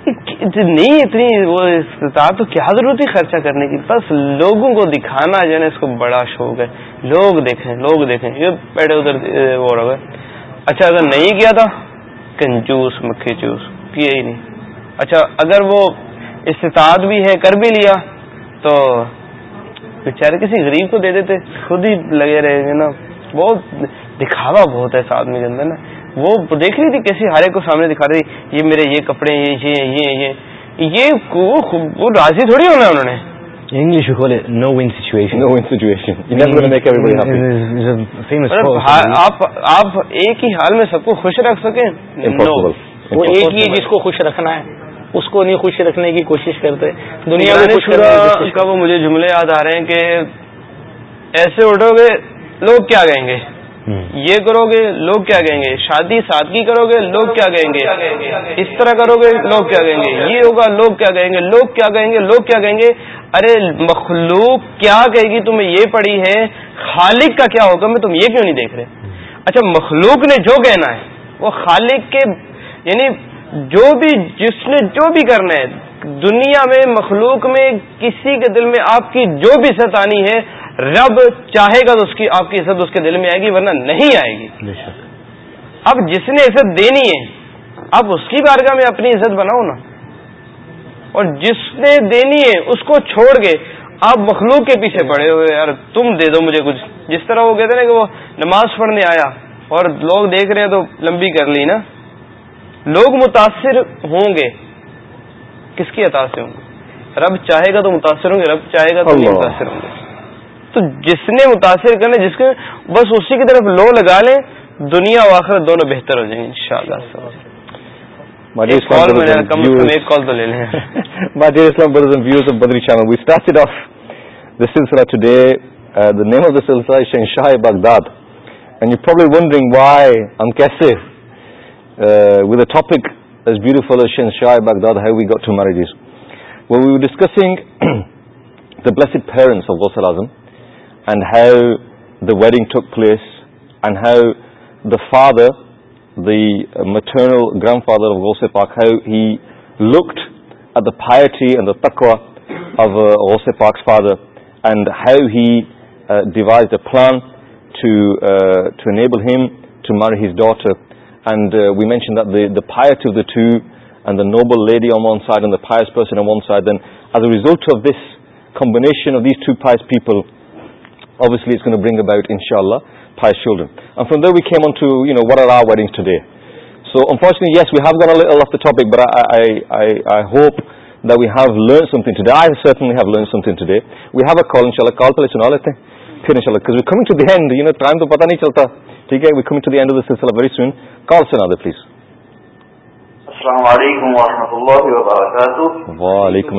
نہیں اتنی وہ استطاعت تو کیا ضرورت ہے خرچہ کرنے کی بس لوگوں کو دکھانا جو ہے اس کو بڑا شوق ہے لوگ دیکھیں دیکھیں لوگ یہ ادھر وہ ہے اچھا اگر نہیں کیا تھا کنجوس مکھی جوس کیا ہی نہیں اچھا اگر وہ استطاعت بھی ہے کر بھی لیا تو بےچارے کسی غریب کو دے دیتے خود ہی لگے رہے گے نا بہت دکھاوا بہت ہے اس آدمی کے اندر نا وہ دیکھ رہی تھی ہر ہارے کو سامنے دکھا رہی یہ میرے یہ کپڑے یہ یہ یہ یہ یہ وہ راضی تھوڑی ہونا ہے آپ ایک ہی حال میں سب کو خوش رکھ سکیں وہ ایک ہی جس کو خوش رکھنا ہے اس کو نہیں خوش رکھنے کی کوشش کرتے دنیا میں وہ مجھے جملے یاد آ رہے ہیں کہ ایسے اٹھو گے لوگ کیا کہیں گے یہ کرو گے لوگ کیا کہیں گے شادی سادگی کرو گے لوگ کیا کہیں گے اس طرح کرو گے لوگ کیا کہیں گے یہ ہوگا لوگ کیا کہیں گے لوگ کیا کہیں گے لوگ کیا کہیں گے ارے مخلوق کیا کہے گی تمہیں یہ پڑی ہے خالق کا کیا ہوگا میں تم یہ کیوں نہیں دیکھ رہے اچھا مخلوق نے جو کہنا ہے وہ خالق کے یعنی جو بھی جس نے جو بھی کرنا ہے دنیا میں مخلوق میں کسی کے دل میں آپ کی جو بھی ستانی ہے رب چاہے گا تو اس کی آپ کی عزت اس کے دل میں آئے گی ورنہ نہیں آئے گی اب جس نے عزت دینی ہے اب اس کی بارگاہ میں اپنی عزت بناؤ نا اور جس نے دینی ہے اس کو چھوڑ کے آپ مخلوق کے پیچھے پڑے ہوئے یار تم دے دو مجھے کچھ جس طرح وہ کہتے نا کہ وہ نماز پڑھنے آیا اور لوگ دیکھ رہے ہیں تو لمبی کر لی نا لوگ متاثر ہوں گے کس کی عطا سے ہوں گے رب چاہے گا تو متاثر ہوں گے رب چاہے گا تو متاثر ہوں گے تو جس نے متاثر کرنا جس کے بس اسی کی طرف لو لگا لیں دنیا و آخرت دونوں بہتر ہو جائیں ان شاء اللہ and how the wedding took place, and how the father, the maternal grandfather of Ghusse Pak, how he looked at the piety and the taqwa of Ghusse uh, Pak's father, and how he uh, devised a plan uh, to enable him to marry his daughter. And we mentioned that the piety of the two, and the noble lady on one side and the pious person on one side, then as a result of this combination of these two pious people, وعلیکم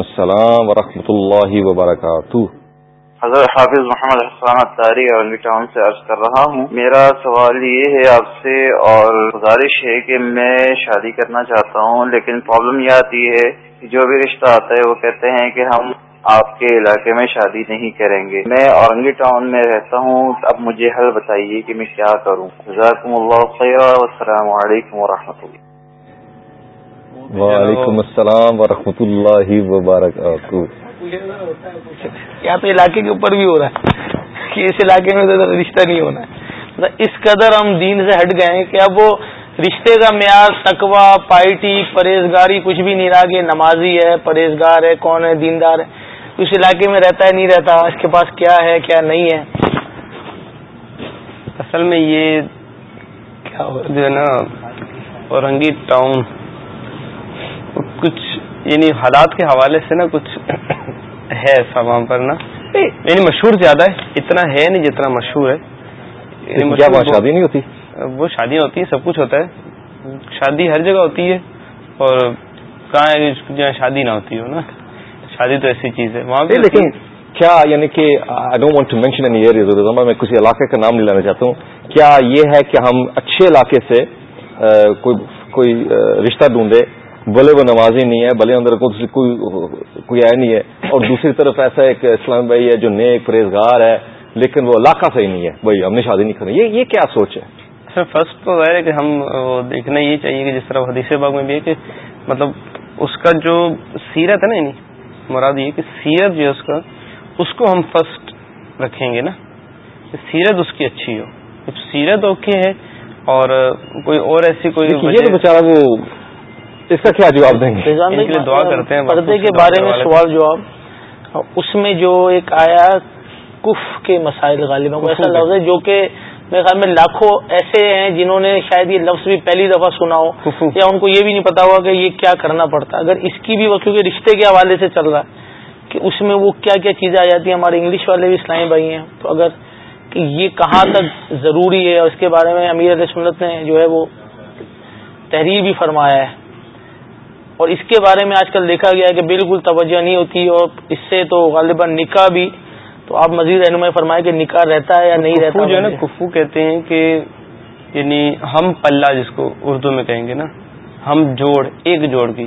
السلام و رحمۃ اللہ وبرکاتہ حضرت حافظ محمد حسان ٹاؤن سے عرض کر رہا ہوں میرا سوال یہ ہے آپ سے اور گزارش ہے کہ میں شادی کرنا چاہتا ہوں لیکن پرابلم یہ آتی ہے کہ جو بھی رشتہ آتا ہے وہ کہتے ہیں کہ ہم آپ کے علاقے میں شادی نہیں کریں گے میں اورنگی ٹاؤن میں رہتا ہوں اب مجھے حل بتائیے کہ میں کیا کروں جزاکم اللہ خیر السلام علیکم و رحمۃ اللہ وعلیکم السلام ورحمۃ اللہ وبرکاتہ ہے تو علاقے کے اوپر بھی ہو رہا کہ اس علاقے میں رشتہ نہیں ہونا ہے مطلب اس قدر ہم دین سے ہٹ گئے ہیں کہ اب وہ رشتے کا معیار تقوا پائٹی پرہیزگاری کچھ بھی نہیں رہا کہ نمازی ہے پرہیزگار ہے کون ہے دیندار ہے اس علاقے میں رہتا ہے نہیں رہتا اس کے پاس کیا ہے کیا نہیں ہے اصل میں یہ کیا نا اورنگی ٹاؤن کچھ یعنی حالات کے حوالے سے نا کچھ ہے ایسا وہاں پر نا یعنی مشہور زیادہ ہے اتنا ہے نہیں جتنا مشہور ہے یعنی شادی نہیں ہوتی وہ شادیاں ہوتی ہیں سب کچھ ہوتا ہے شادی ہر جگہ ہوتی ہے اور کہاں جہاں شادی نہ ہوتی ہو نا شادی تو ایسی چیز ہے وہاں پہ لیکن کیا یعنی کہ I don't want to mention میں کسی علاقے کا نام نہیں لینا چاہتا ہوں کیا یہ ہے کہ ہم اچھے علاقے سے کوئی کوئی رشتہ ڈھونڈے بھلے وہ ہی نہیں ہے بھلے اندر کو کوئی کوئی آئے نہیں ہے اور دوسری طرف ایسا ایک اسلام بھائی ہے جو نیک پرہیزگار ہے لیکن وہ علاقہ صحیح نہیں ہے بھائی ہم نے شادی نہیں کرنی یہ یہ کیا سوچ ہے سر فرسٹ تو ظاہر ہے ہم دیکھنا یہ چاہیے کہ جس طرح حدیث باغ میں بھی ہے کہ مطلب اس کا جو سیرت ہے نا یعنی مراد یہ کہ سیرت جو ہے اس کا اس کو ہم فرسٹ رکھیں گے نا سیرت اس کی اچھی ہو سیرت اوکے ہے اور کوئی اور ایسی کوئی وہ اس کا کیا جواب دیں گے پردے کے بارے میں سوال جواب اس میں جو ایک آیا کف کے مسائل غالبا کو ایسا لفظ ہے جو کہ میرے خیال میں لاکھوں ایسے ہیں جنہوں نے شاید یہ لفظ بھی پہلی دفعہ سنا ہو یا ان کو یہ بھی نہیں پتا ہوا کہ یہ کیا کرنا پڑتا اگر اس کی بھی وکیل کے رشتے کے حوالے سے چل رہا ہے کہ اس میں وہ کیا کیا چیزیں آ جاتی ہیں ہمارے انگلش والے بھی اسلامی بھائی ہیں تو اگر کہ یہ کہاں تک ضروری ہے اور اس کے بارے میں امیر علیہ سنت نے جو ہے وہ تحریر بھی فرمایا ہے اور اس کے بارے میں آج کل دیکھا گیا ہے کہ بالکل توجہ نہیں ہوتی اور اس سے تو غالباً نکاح بھی تو آپ مزید رہنما فرمائے کہ نکاح رہتا ہے یا نہیں رہتا جو ہے نا کفو کہتے ہیں کہ یعنی ہم پلہ جس کو اردو میں کہیں گے نا ہم جوڑ ایک جوڑ کی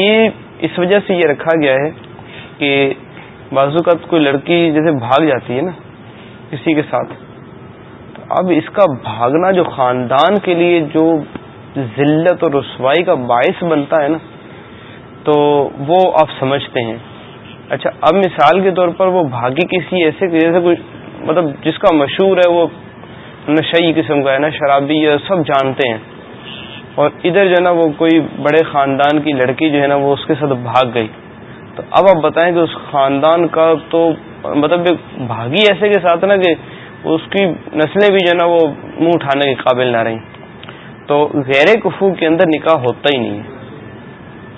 یہ اس وجہ سے یہ رکھا گیا ہے کہ بازو کا کوئی لڑکی جیسے بھاگ جاتی ہے نا کسی کے ساتھ اب اس کا بھاگنا جو خاندان کے لیے جو ذلت اور رسوائی کا باعث بنتا ہے نا تو وہ آپ سمجھتے ہیں اچھا اب مثال کے طور پر وہ بھاگی کسی ایسے جیسے کوئی مطلب جس کا مشہور ہے وہ نشئی قسم کا ہے نا شرابی یا سب جانتے ہیں اور ادھر جو ہے نا وہ کوئی بڑے خاندان کی لڑکی جو ہے نا وہ اس کے ساتھ بھاگ گئی تو اب آپ بتائیں کہ اس خاندان کا تو مطلب بھاگی ایسے کے ساتھ نا کہ اس کی نسلیں بھی جو ہے نا وہ منہ اٹھانے کے قابل نہ رہیں تو غیر کفو کے اندر نکاح ہوتا ہی نہیں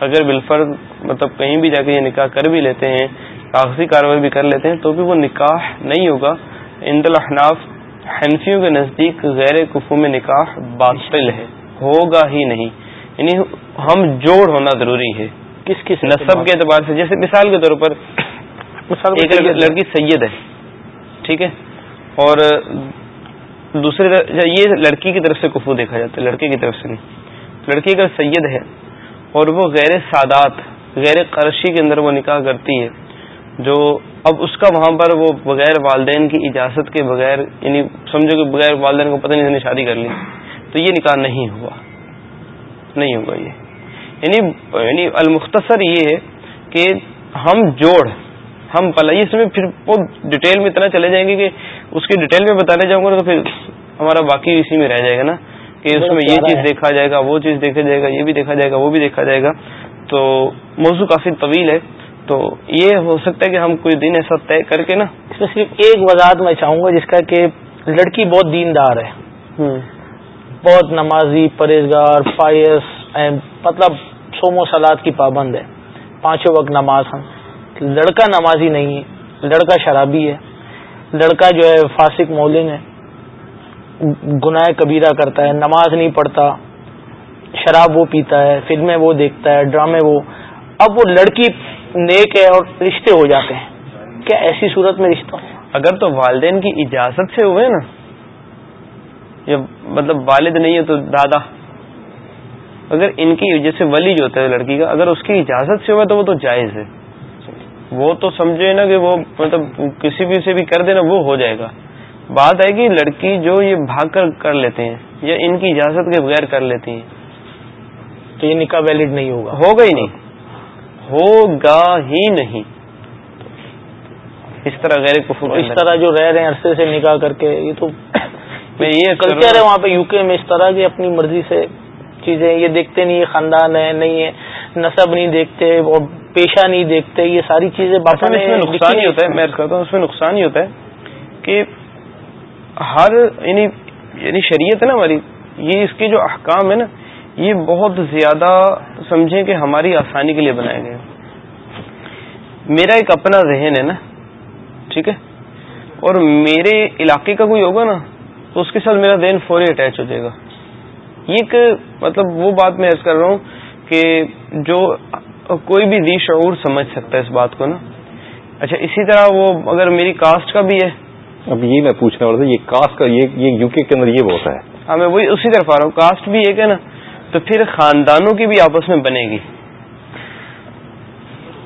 اگر مطلب کہیں بھی جا کے یہ نکاح کر بھی لیتے ہیں کاغذی کاروائی بھی کر لیتے ہیں تو بھی وہ نکاح نہیں ہوگا انتناف حنفیوں کے نزدیک غیر کفو میں نکاح باطل ہے ہوگا ہی نہیں یعنی ہم جوڑ ہونا ضروری ہے کس کس نصب کے اعتبار سے جیسے مثال کے طور پر ایک لڑکی سید ہے ٹھیک ہے اور دوسری طرف یہ لڑکی کی طرف سے کفو دیکھا جاتا ہے لڑکے کی طرف سے نہیں لڑکی اگر سید ہے اور وہ غیر سادات غیر قرشی کے اندر وہ نکاح کرتی ہے جو اب اس کا وہاں پر وہ بغیر والدین کی اجازت کے بغیر یعنی سمجھو کہ بغیر والدین کو پتہ نہیں شادی کر لی تو یہ نکاح نہیں ہوا نہیں ہوگا یہ یعنی یعنی المختصر یہ ہے کہ ہم جوڑ ہم پلائی اس میں پھر وہ ڈیٹیل میں اتنا چلے جائیں گے کہ اس کی ڈیٹیل میں بتانے جاؤں گا تو پھر ہمارا باقی اسی میں رہ جائے گا نا کہ اس میں یہ چیز دیکھا جائے گا وہ چیز دیکھا جائے گا یہ بھی دیکھا جائے گا وہ بھی دیکھا جائے گا تو موضوع کافی طویل ہے تو یہ ہو سکتا ہے کہ ہم کوئی دن ایسا طے کر کے نا اس میں صرف ایک وضاحت میں چاہوں گا جس کا کہ لڑکی بہت دیندار ہے بہت نمازی پرہیزگار فائس مطلب سوم و سلاد کی پابند ہے پانچوں وقت نماز ہم لڑکا نمازی نہیں ہے لڑکا شرابی ہے لڑکا جو ہے فاسق مولن ہے گناہ کبیرہ کرتا ہے نماز نہیں پڑھتا شراب وہ پیتا ہے فلمیں وہ دیکھتا ہے ڈرامے وہ اب وہ لڑکی نیک ہے اور رشتے ہو جاتے ہیں کیا ایسی صورت میں رشتہ اگر تو والدین کی اجازت سے ہوئے نا جب مطلب والد نہیں ہے تو دادا اگر ان کی جیسے جو ہوتا ہے لڑکی کا اگر اس کی اجازت سے ہوا تو وہ تو جائز ہے وہ تو سمجھے نا کہ وہ مطلب کسی بھی سے بھی کر دے نا وہ ہو جائے گا بات ہے کہ لڑکی جو یہ بھاگ کر کر لیتے ہیں یا ان کی اجازت کے بغیر کر لیتی ہیں تو یہ نکاح ویلڈ نہیں ہوگا ہوگا ہی نہیں ہوگا ہی نہیں اس طرح غیر اس طرح جو رہ رہے ہیں عرصے سے نکاح کر کے یہ تو یہ کلچر ہے وہاں پہ یو کے میں اس طرح کی اپنی مرضی سے چیزیں یہ دیکھتے نہیں یہ خاندان ہے نہیں ہے نصب نہیں دیکھتے اور پیشہ نہیں دیکھتے یہ ساری چیزیں میں نقصان ہی ہوتا ہے میں کہتا ہوں اس میں نقصان ہی ہوتا ہے کہ ہر یعنی یعنی شریعت ہے نا ہماری یہ اس کے جو احکام ہیں نا یہ بہت زیادہ سمجھیں کہ ہماری آسانی کے لیے بنائے گئے میرا ایک اپنا ذہن ہے نا ٹھیک ہے اور میرے علاقے کا کوئی ہوگا نا تو اس کے ساتھ میرا ذہن فوری اٹیچ ہو جائے گا یہ ایک مطلب وہ بات میں ایسا کر رہا ہوں کہ جو کوئی بھی دی شعور سمجھ سکتا ہے اس بات کو نا اچھا اسی طرح وہ اگر میری کاسٹ کا بھی ہے اب یہ میں پوچھنا تھا یہ کاسٹ کا یہ یو کے اندر یہ بہت ہاں، وہی اسی طرف آ رہا ہوں کاسٹ بھی ایک ہے نا تو پھر خاندانوں کی بھی آپس میں بنے گی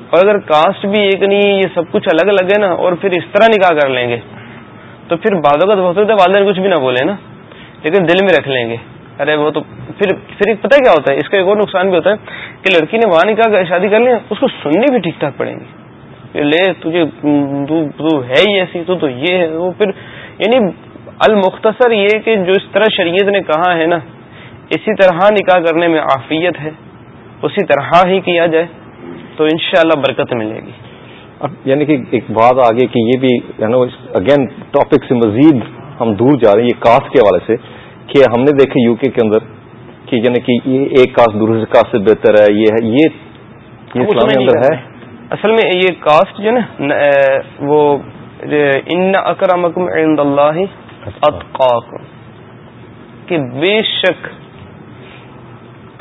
اور اگر کاسٹ بھی ایک نہیں یہ سب کچھ الگ الگ ہے نا اور پھر اس طرح نکاح کر لیں گے تو پھر بعدوں کا ہوتا ہے والدین کچھ بھی نہ بولے نا لیکن دل میں رکھ لیں گے ارے وہ تو پھر پھر پتہ کیا ہوتا ہے اس کا ایک اور نقصان بھی ہوتا ہے کہ لڑکی نے وہاں نکاح شادی کر لی اس کو سننے بھی ٹھیک ٹھاک پڑیں گے لے تجھے ہے ہی ایسی تو تو یہ ہے وہ پھر یعنی المختصر یہ کہ جو اس طرح شریعت نے کہا ہے نا اسی طرح نکاح کرنے میں عافیت ہے اسی طرح ہی کیا جائے تو انشاءاللہ اللہ برکت ملے گی اب یعنی کہ ایک بات آگے کہ یہ بھی اگین ٹاپک سے مزید ہم دور جا رہے ہیں یہ کاسٹ کے حوالے سے کہ ہم نے دیکھے یو کے کے اندر کہ یعنی کہ یہ ایک کاسٹ دوسرے کاسٹ سے بہتر ہے یہ ہے ہے یہ اندر اصل میں یہ کاسٹ جو نا وہ ان اللہ کہ بے شک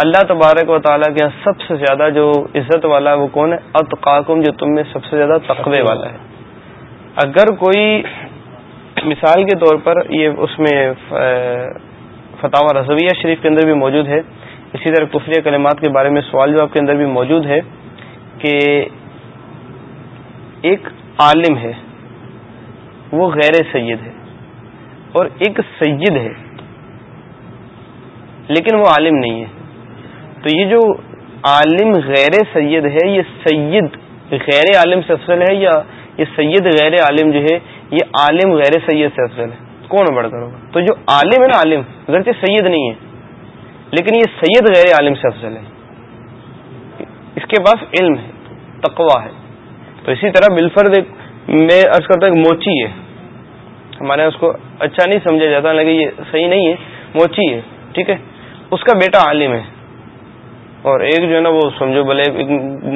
اللہ تبارک و تعالیٰ کے یہاں سب سے زیادہ جو عزت والا ہے وہ کون ہے اتقاکم جو تم میں سب سے زیادہ تقوی والا ہے اگر کوئی مثال کے طور پر یہ اس میں فتح رضویہ شریف کے اندر بھی موجود ہے اسی طرح کفری کلمات کے بارے میں سوال جواب کے اندر بھی موجود ہے کہ ایک عالم ہے وہ غیر سید ہے اور ایک سید ہے لیکن وہ عالم نہیں ہے تو یہ جو عالم غیر سید ہے یہ سید غیر عالم سے افضل ہے یا یہ سید غیر عالم جو ہے یہ عالم غیر سید سے افضل ہے کون بڑھ کر ہوگا تو جو عالم ہے نا عالم اگرچہ سید نہیں ہے لیکن یہ سید غیر عالم سے افضل ہے اس کے پاس علم ہے تقوا ہے تو اسی طرح بلفرد ایک میں عرض کرتا ہوں موچی ہے ہمارے اس کو اچھا نہیں سمجھا جاتا لیکن یہ صحیح نہیں ہے موچی ہے ٹھیک ہے اس کا بیٹا عالم ہے اور ایک جو ہے نا وہ سمجھو بھلے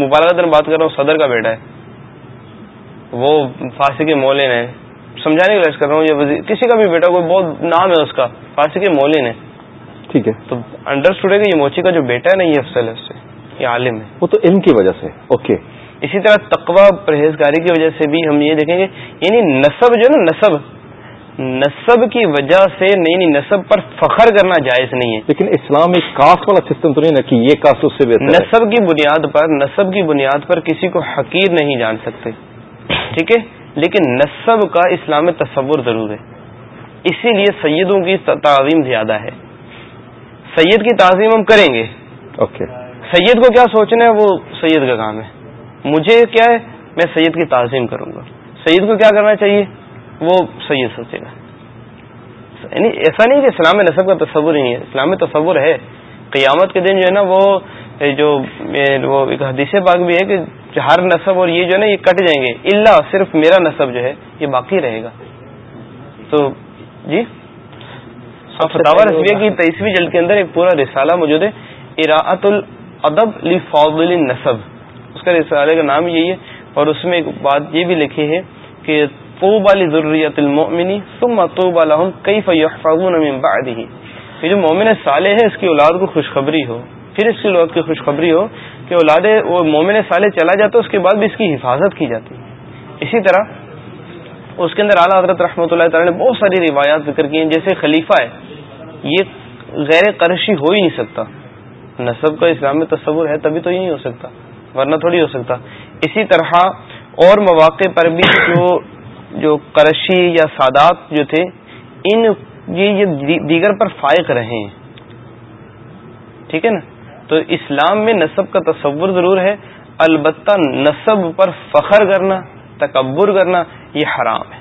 مبارک دن بات کر رہا ہوں صدر کا بیٹا ہے وہ فارسی کے مولین ہے سمجھانے کی کوشش کر رہا ہوں یہ وزیر کسی کا بھی بیٹا کوئی بہت نام ہے اس کا فارسی کے مولین ہے ٹھیک ہے تو انڈرسٹوڈ ہے کہ یہ موچی کا جو بیٹا ہے نا یہ افسل ہے اس سے یہ عالم ہے وہ تو علم کی وجہ سے اوکے اسی طرح تقوا پرہیز کاری کی وجہ سے بھی ہم یہ دیکھیں گے یعنی نصب جو ہے نا نصب نصب کی وجہ سے نہیں یعنی نصب پر فخر کرنا جائز نہیں ہے لیکن اسلام ایک کاسٹ والا سسٹم تو نہیں یہ کاسٹ اس سے بہتر نصب کی بنیاد پر نصب کی بنیاد پر کسی کو حقیر نہیں جان سکتے ٹھیک ہے لیکن نصب کا اسلام تصور ضرور ہے اسی لیے سیدوں کی تعظیم زیادہ ہے سید کی تعظیم ہم کریں گے اوکے سید کو کیا سوچنا ہے وہ سید کا کام ہے مجھے کیا ہے میں سید کی تعظیم کروں گا سید کو کیا کرنا چاہیے وہ سید سوچے گا یعنی ایسا نہیں کہ اسلام نصب کا تصور نہیں ہے اسلام تصور ہے قیامت کے دن جو ہے نا وہ جو وہ ایک حدیث باغ بھی ہے کہ ہر نصب اور یہ جو ہے نا یہ کٹ جائیں گے اللہ صرف میرا نصب جو ہے یہ باقی رہے گا تو جی رسویہ کی تیسویں جلد کے اندر ایک پورا رسالہ موجود ہے اراعت العدب لفاضل النصب نصب رسالے کا نام یہی ہے اور اس میں ایک بات یہ بھی لکھی ہے کہ جو مومن ہے اس کی اولاد کو خوشخبری ہو پھر اس کی اولاد کی خوشخبری ہو کہ اولاد وہ مومن صالح چلا جاتا اس کے بعد بھی اس کی حفاظت کی جاتی اسی طرح اس کے اندر اعلیٰ حضرت رحمۃ اللہ تعالی نے بہت ساری روایات ذکر کی ہیں جیسے خلیفہ ہے یہ غیر قرشی ہو ہی نہیں سکتا نصب کا اسلام میں تصور ہے تبھی تو یہ نہیں ہو سکتا ورنہ تھوڑی ہو سکتا اسی طرح اور مواقع پر بھی جو جو کرشی یا سادات جو تھے ان یہ دیگر پر فائق رہے ہیں ٹھیک ہے نا تو اسلام میں نصب کا تصور ضرور ہے البتہ نصب پر فخر کرنا تکبر کرنا یہ حرام ہے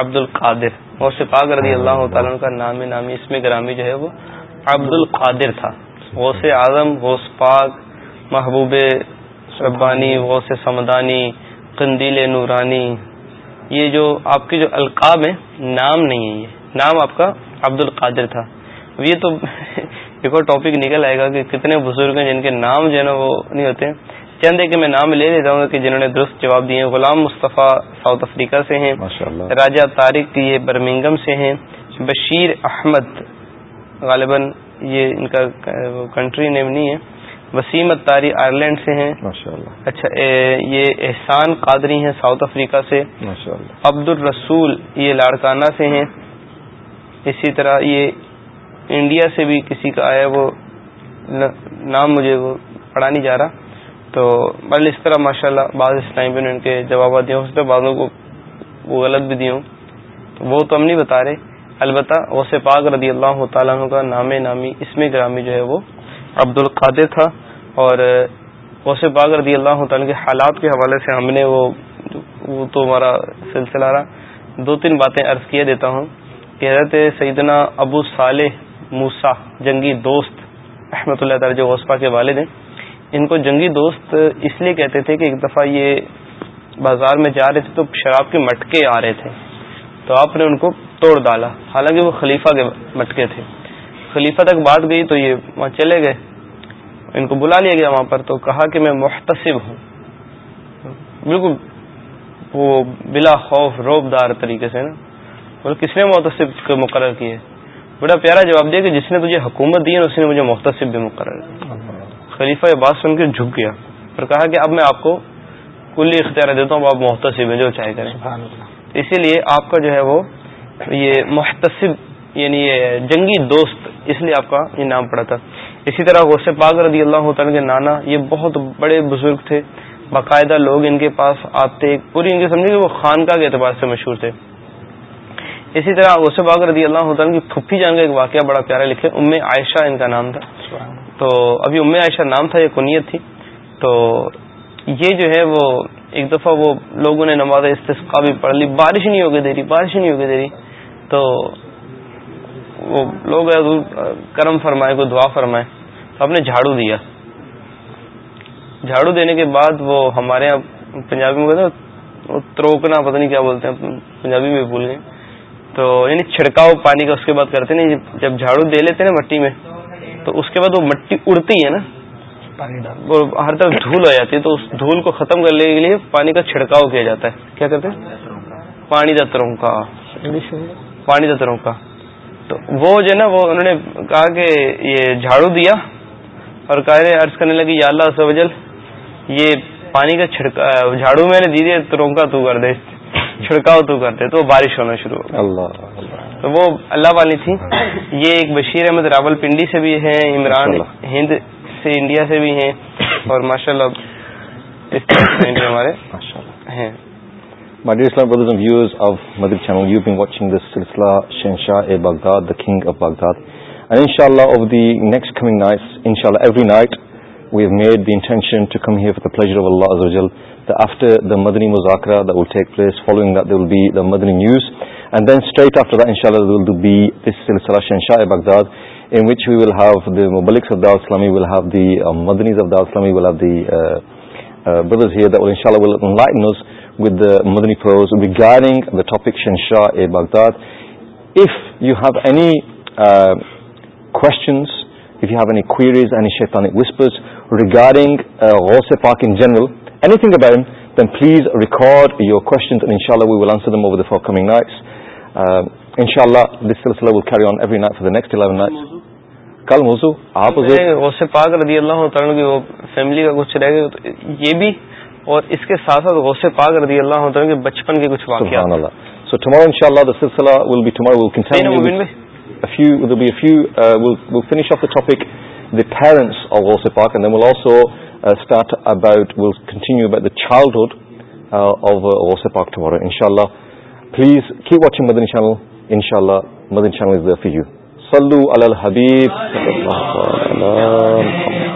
عبد القادر غوث پاک رضی اللہ تعالیٰ کا نام نامی اس میں گرامی جو ہے وہ عبد القادر تھا اعظم غوث پاک محبوب ربانی غوث سمدانی قندیل نورانی یہ جو آپ کے جو القاب ہیں نام نہیں ہے یہ نام آپ کا عبد القادر تھا یہ تو [laughs] ایک اور ٹاپک نکل آئے گا کہ کتنے بزرگ ہیں جن کے نام جو ہے نا وہ نہیں ہوتے ہیں چند ایک میں نام لے لیتا ہوں کہ جنہوں نے درست جواب دیے غلام مصطفیٰ ساؤتھ افریقہ سے ہیں راجہ طارق یہ برمنگم سے ہیں بشیر احمد غالباً یہ ان کا کنٹری نیم نہیں ہے وسیم اتاری آئرلینڈ سے ہیں اچھا یہ احسان قادری ہیں ساؤتھ افریقہ سے عبد الرسول یہ لاڑکانہ سے ہیں اسی طرح یہ انڈیا سے بھی کسی کا آیا وہ نام مجھے وہ پڑھا نہیں جا رہا تو بل اس طرح ماشاء اللہ بعض اس ٹائم پہ ان کے جوابات دیے جواب دیتے بعضوں کو وہ غلط بھی دیوں ہوں وہ تو ہم نہیں بتا رہے البتہ وسے پاک رضی اللہ تعالیٰ عنہ کا نام نامی اس میں گرامی جو ہے وہ عبد القادر تھا اور وس پاک رضی اللہ تعالیٰ کے حالات کے حوالے سے ہم نے وہ تو ہمارا سلسلہ رہا دو تین باتیں عرض کیا دیتا ہوں کہ حضرت سیدنا ابو صالح موسا جنگی دوست احمد اللہ تعالی جو وسپا کے والد ہیں ان کو جنگی دوست اس لیے کہتے تھے کہ ایک دفعہ یہ بازار میں جا رہے تھے تو شراب کے مٹکے آ رہے تھے تو آپ نے ان کو توڑ ڈالا حالانکہ وہ خلیفہ کے مٹکے تھے خلیفہ تک بات گئی تو یہ وہاں چلے گئے ان کو بلا لیا گیا وہاں پر تو کہا کہ میں محتسب ہوں بالکل وہ بلا خوف روب دار طریقے سے نا بول کس نے محتسب کو مقرر کیے بڑا پیارا جواب دیا کہ جس نے تجھے حکومت دی ہے اس نے مجھے محتسب بھی مقرر کیا خلیفہ یہ بات سن کے جھک گیا اور کہا کہ اب میں آپ کو کلی اختیار دیتا ہوں آپ محتسب ہیں جو چاہے کریں اسی لیے آپ کا جو ہے وہ یہ محتسب یعنی یہ جنگی دوست اس لیے آپ کا یہ نام پڑا تھا اسی طرح پاک رضی اللہ تعالیٰ کے نانا یہ بہت بڑے بزرگ تھے باقاعدہ لوگ ان کے پاس آتے پوری ان کے سمجھے کہ وہ خانقاہ کے اعتبار سے مشہور تھے اسی طرح غصے پاک رضی اللہ کی پھپھی جان کا ایک واقعہ بڑا پیارا لکھے ام عائشہ ان کا نام تھا تو ابھی ام عائشہ نام تھا یہ کنیت تھی تو یہ جو ہے وہ ایک دفعہ وہ لوگوں نے نماز استثقا بھی پڑھ لی بارش نہیں ہوگی بارش نہیں ہوگی تو وہ لوگ کرم فرمائے کو دعا فرمائے تو آپ نے جھاڑو دیا جھاڑو دینے کے بعد وہ ہمارے یہاں پنجابی میں تروکنا پتہ نہیں کیا بولتے ہیں پنجابی میں بھول گئے تو یعنی چھڑکاؤ پانی کا اس کے بعد کرتے نا جب جھاڑو دے لیتے نا مٹی میں تو اس کے بعد وہ مٹی اڑتی ہے نا وہ ہر طرف دھول ہو جاتی ہے تو اس دھول کو ختم کرنے کے لیے پانی کا چھڑکاؤ کیا جاتا ہے کیا کہتے ہیں پانی دتروں کا پانی دتروں کا تو وہ جو نا وہ انہوں نے کہا کہ یہ جھاڑو دیا اور عرض کرنے لگی یا اللہ یہ پانی کا چھڑکا جھاڑو میں نے دی دیا ترونکا تو کر دے چھڑکاؤ تو کر دے تو بارش ہونا شروع ہو اللہ تو وہ اللہ والی تھی یہ ایک بشیر احمد راول پنڈی سے بھی ہیں عمران ہند سے انڈیا سے بھی ہیں اور ماشاء اللہ My dear Islamic brothers and viewers of Madrid channel, you've been watching the Silsla Shenshah e Baghdad, the King of Baghdad. And inshallah, over the next coming nights, inshallah, every night, we have made the intention to come here for the pleasure of Allah Azza wa Jal. The after the Madani Muzakara the will take place following will be the Madani news and then straight after شن شاہ اے Baghdad مبلک will have the Madani Madani topic شن شاہ اے Baghdad if you have any questions if you have any queries any satanic whispers regarding واس اے پاک in general anything about him, then please record your questions and inshallah we will answer them over the four coming nights. Uh, inshallah, this salah will carry on every night for the next 11 nights. کل موضوع آپ غصے پاک رضی اللہ عنہ کی وہ فیملی کا کچھ رہ گیا یہ بھی اور اس کے ساتھ ساتھ غصے پاک رضی اللہ عنہ کے بچپن کے کچھ واقعات سبحان اللہ سو ٹمارو انشاءاللہ دی سلسلہ will be tomorrow will continue we'll be a few there'll be a few uh, we'll, we'll finish off the topic the parents of غصے پاک and then we'll also start about it ونٹینیو bat the چھال روڈ آفس پاک ٹو مارو ان شاء اللہ please keep watching Madani channel ان شاء اللہ مدن چینل حبیب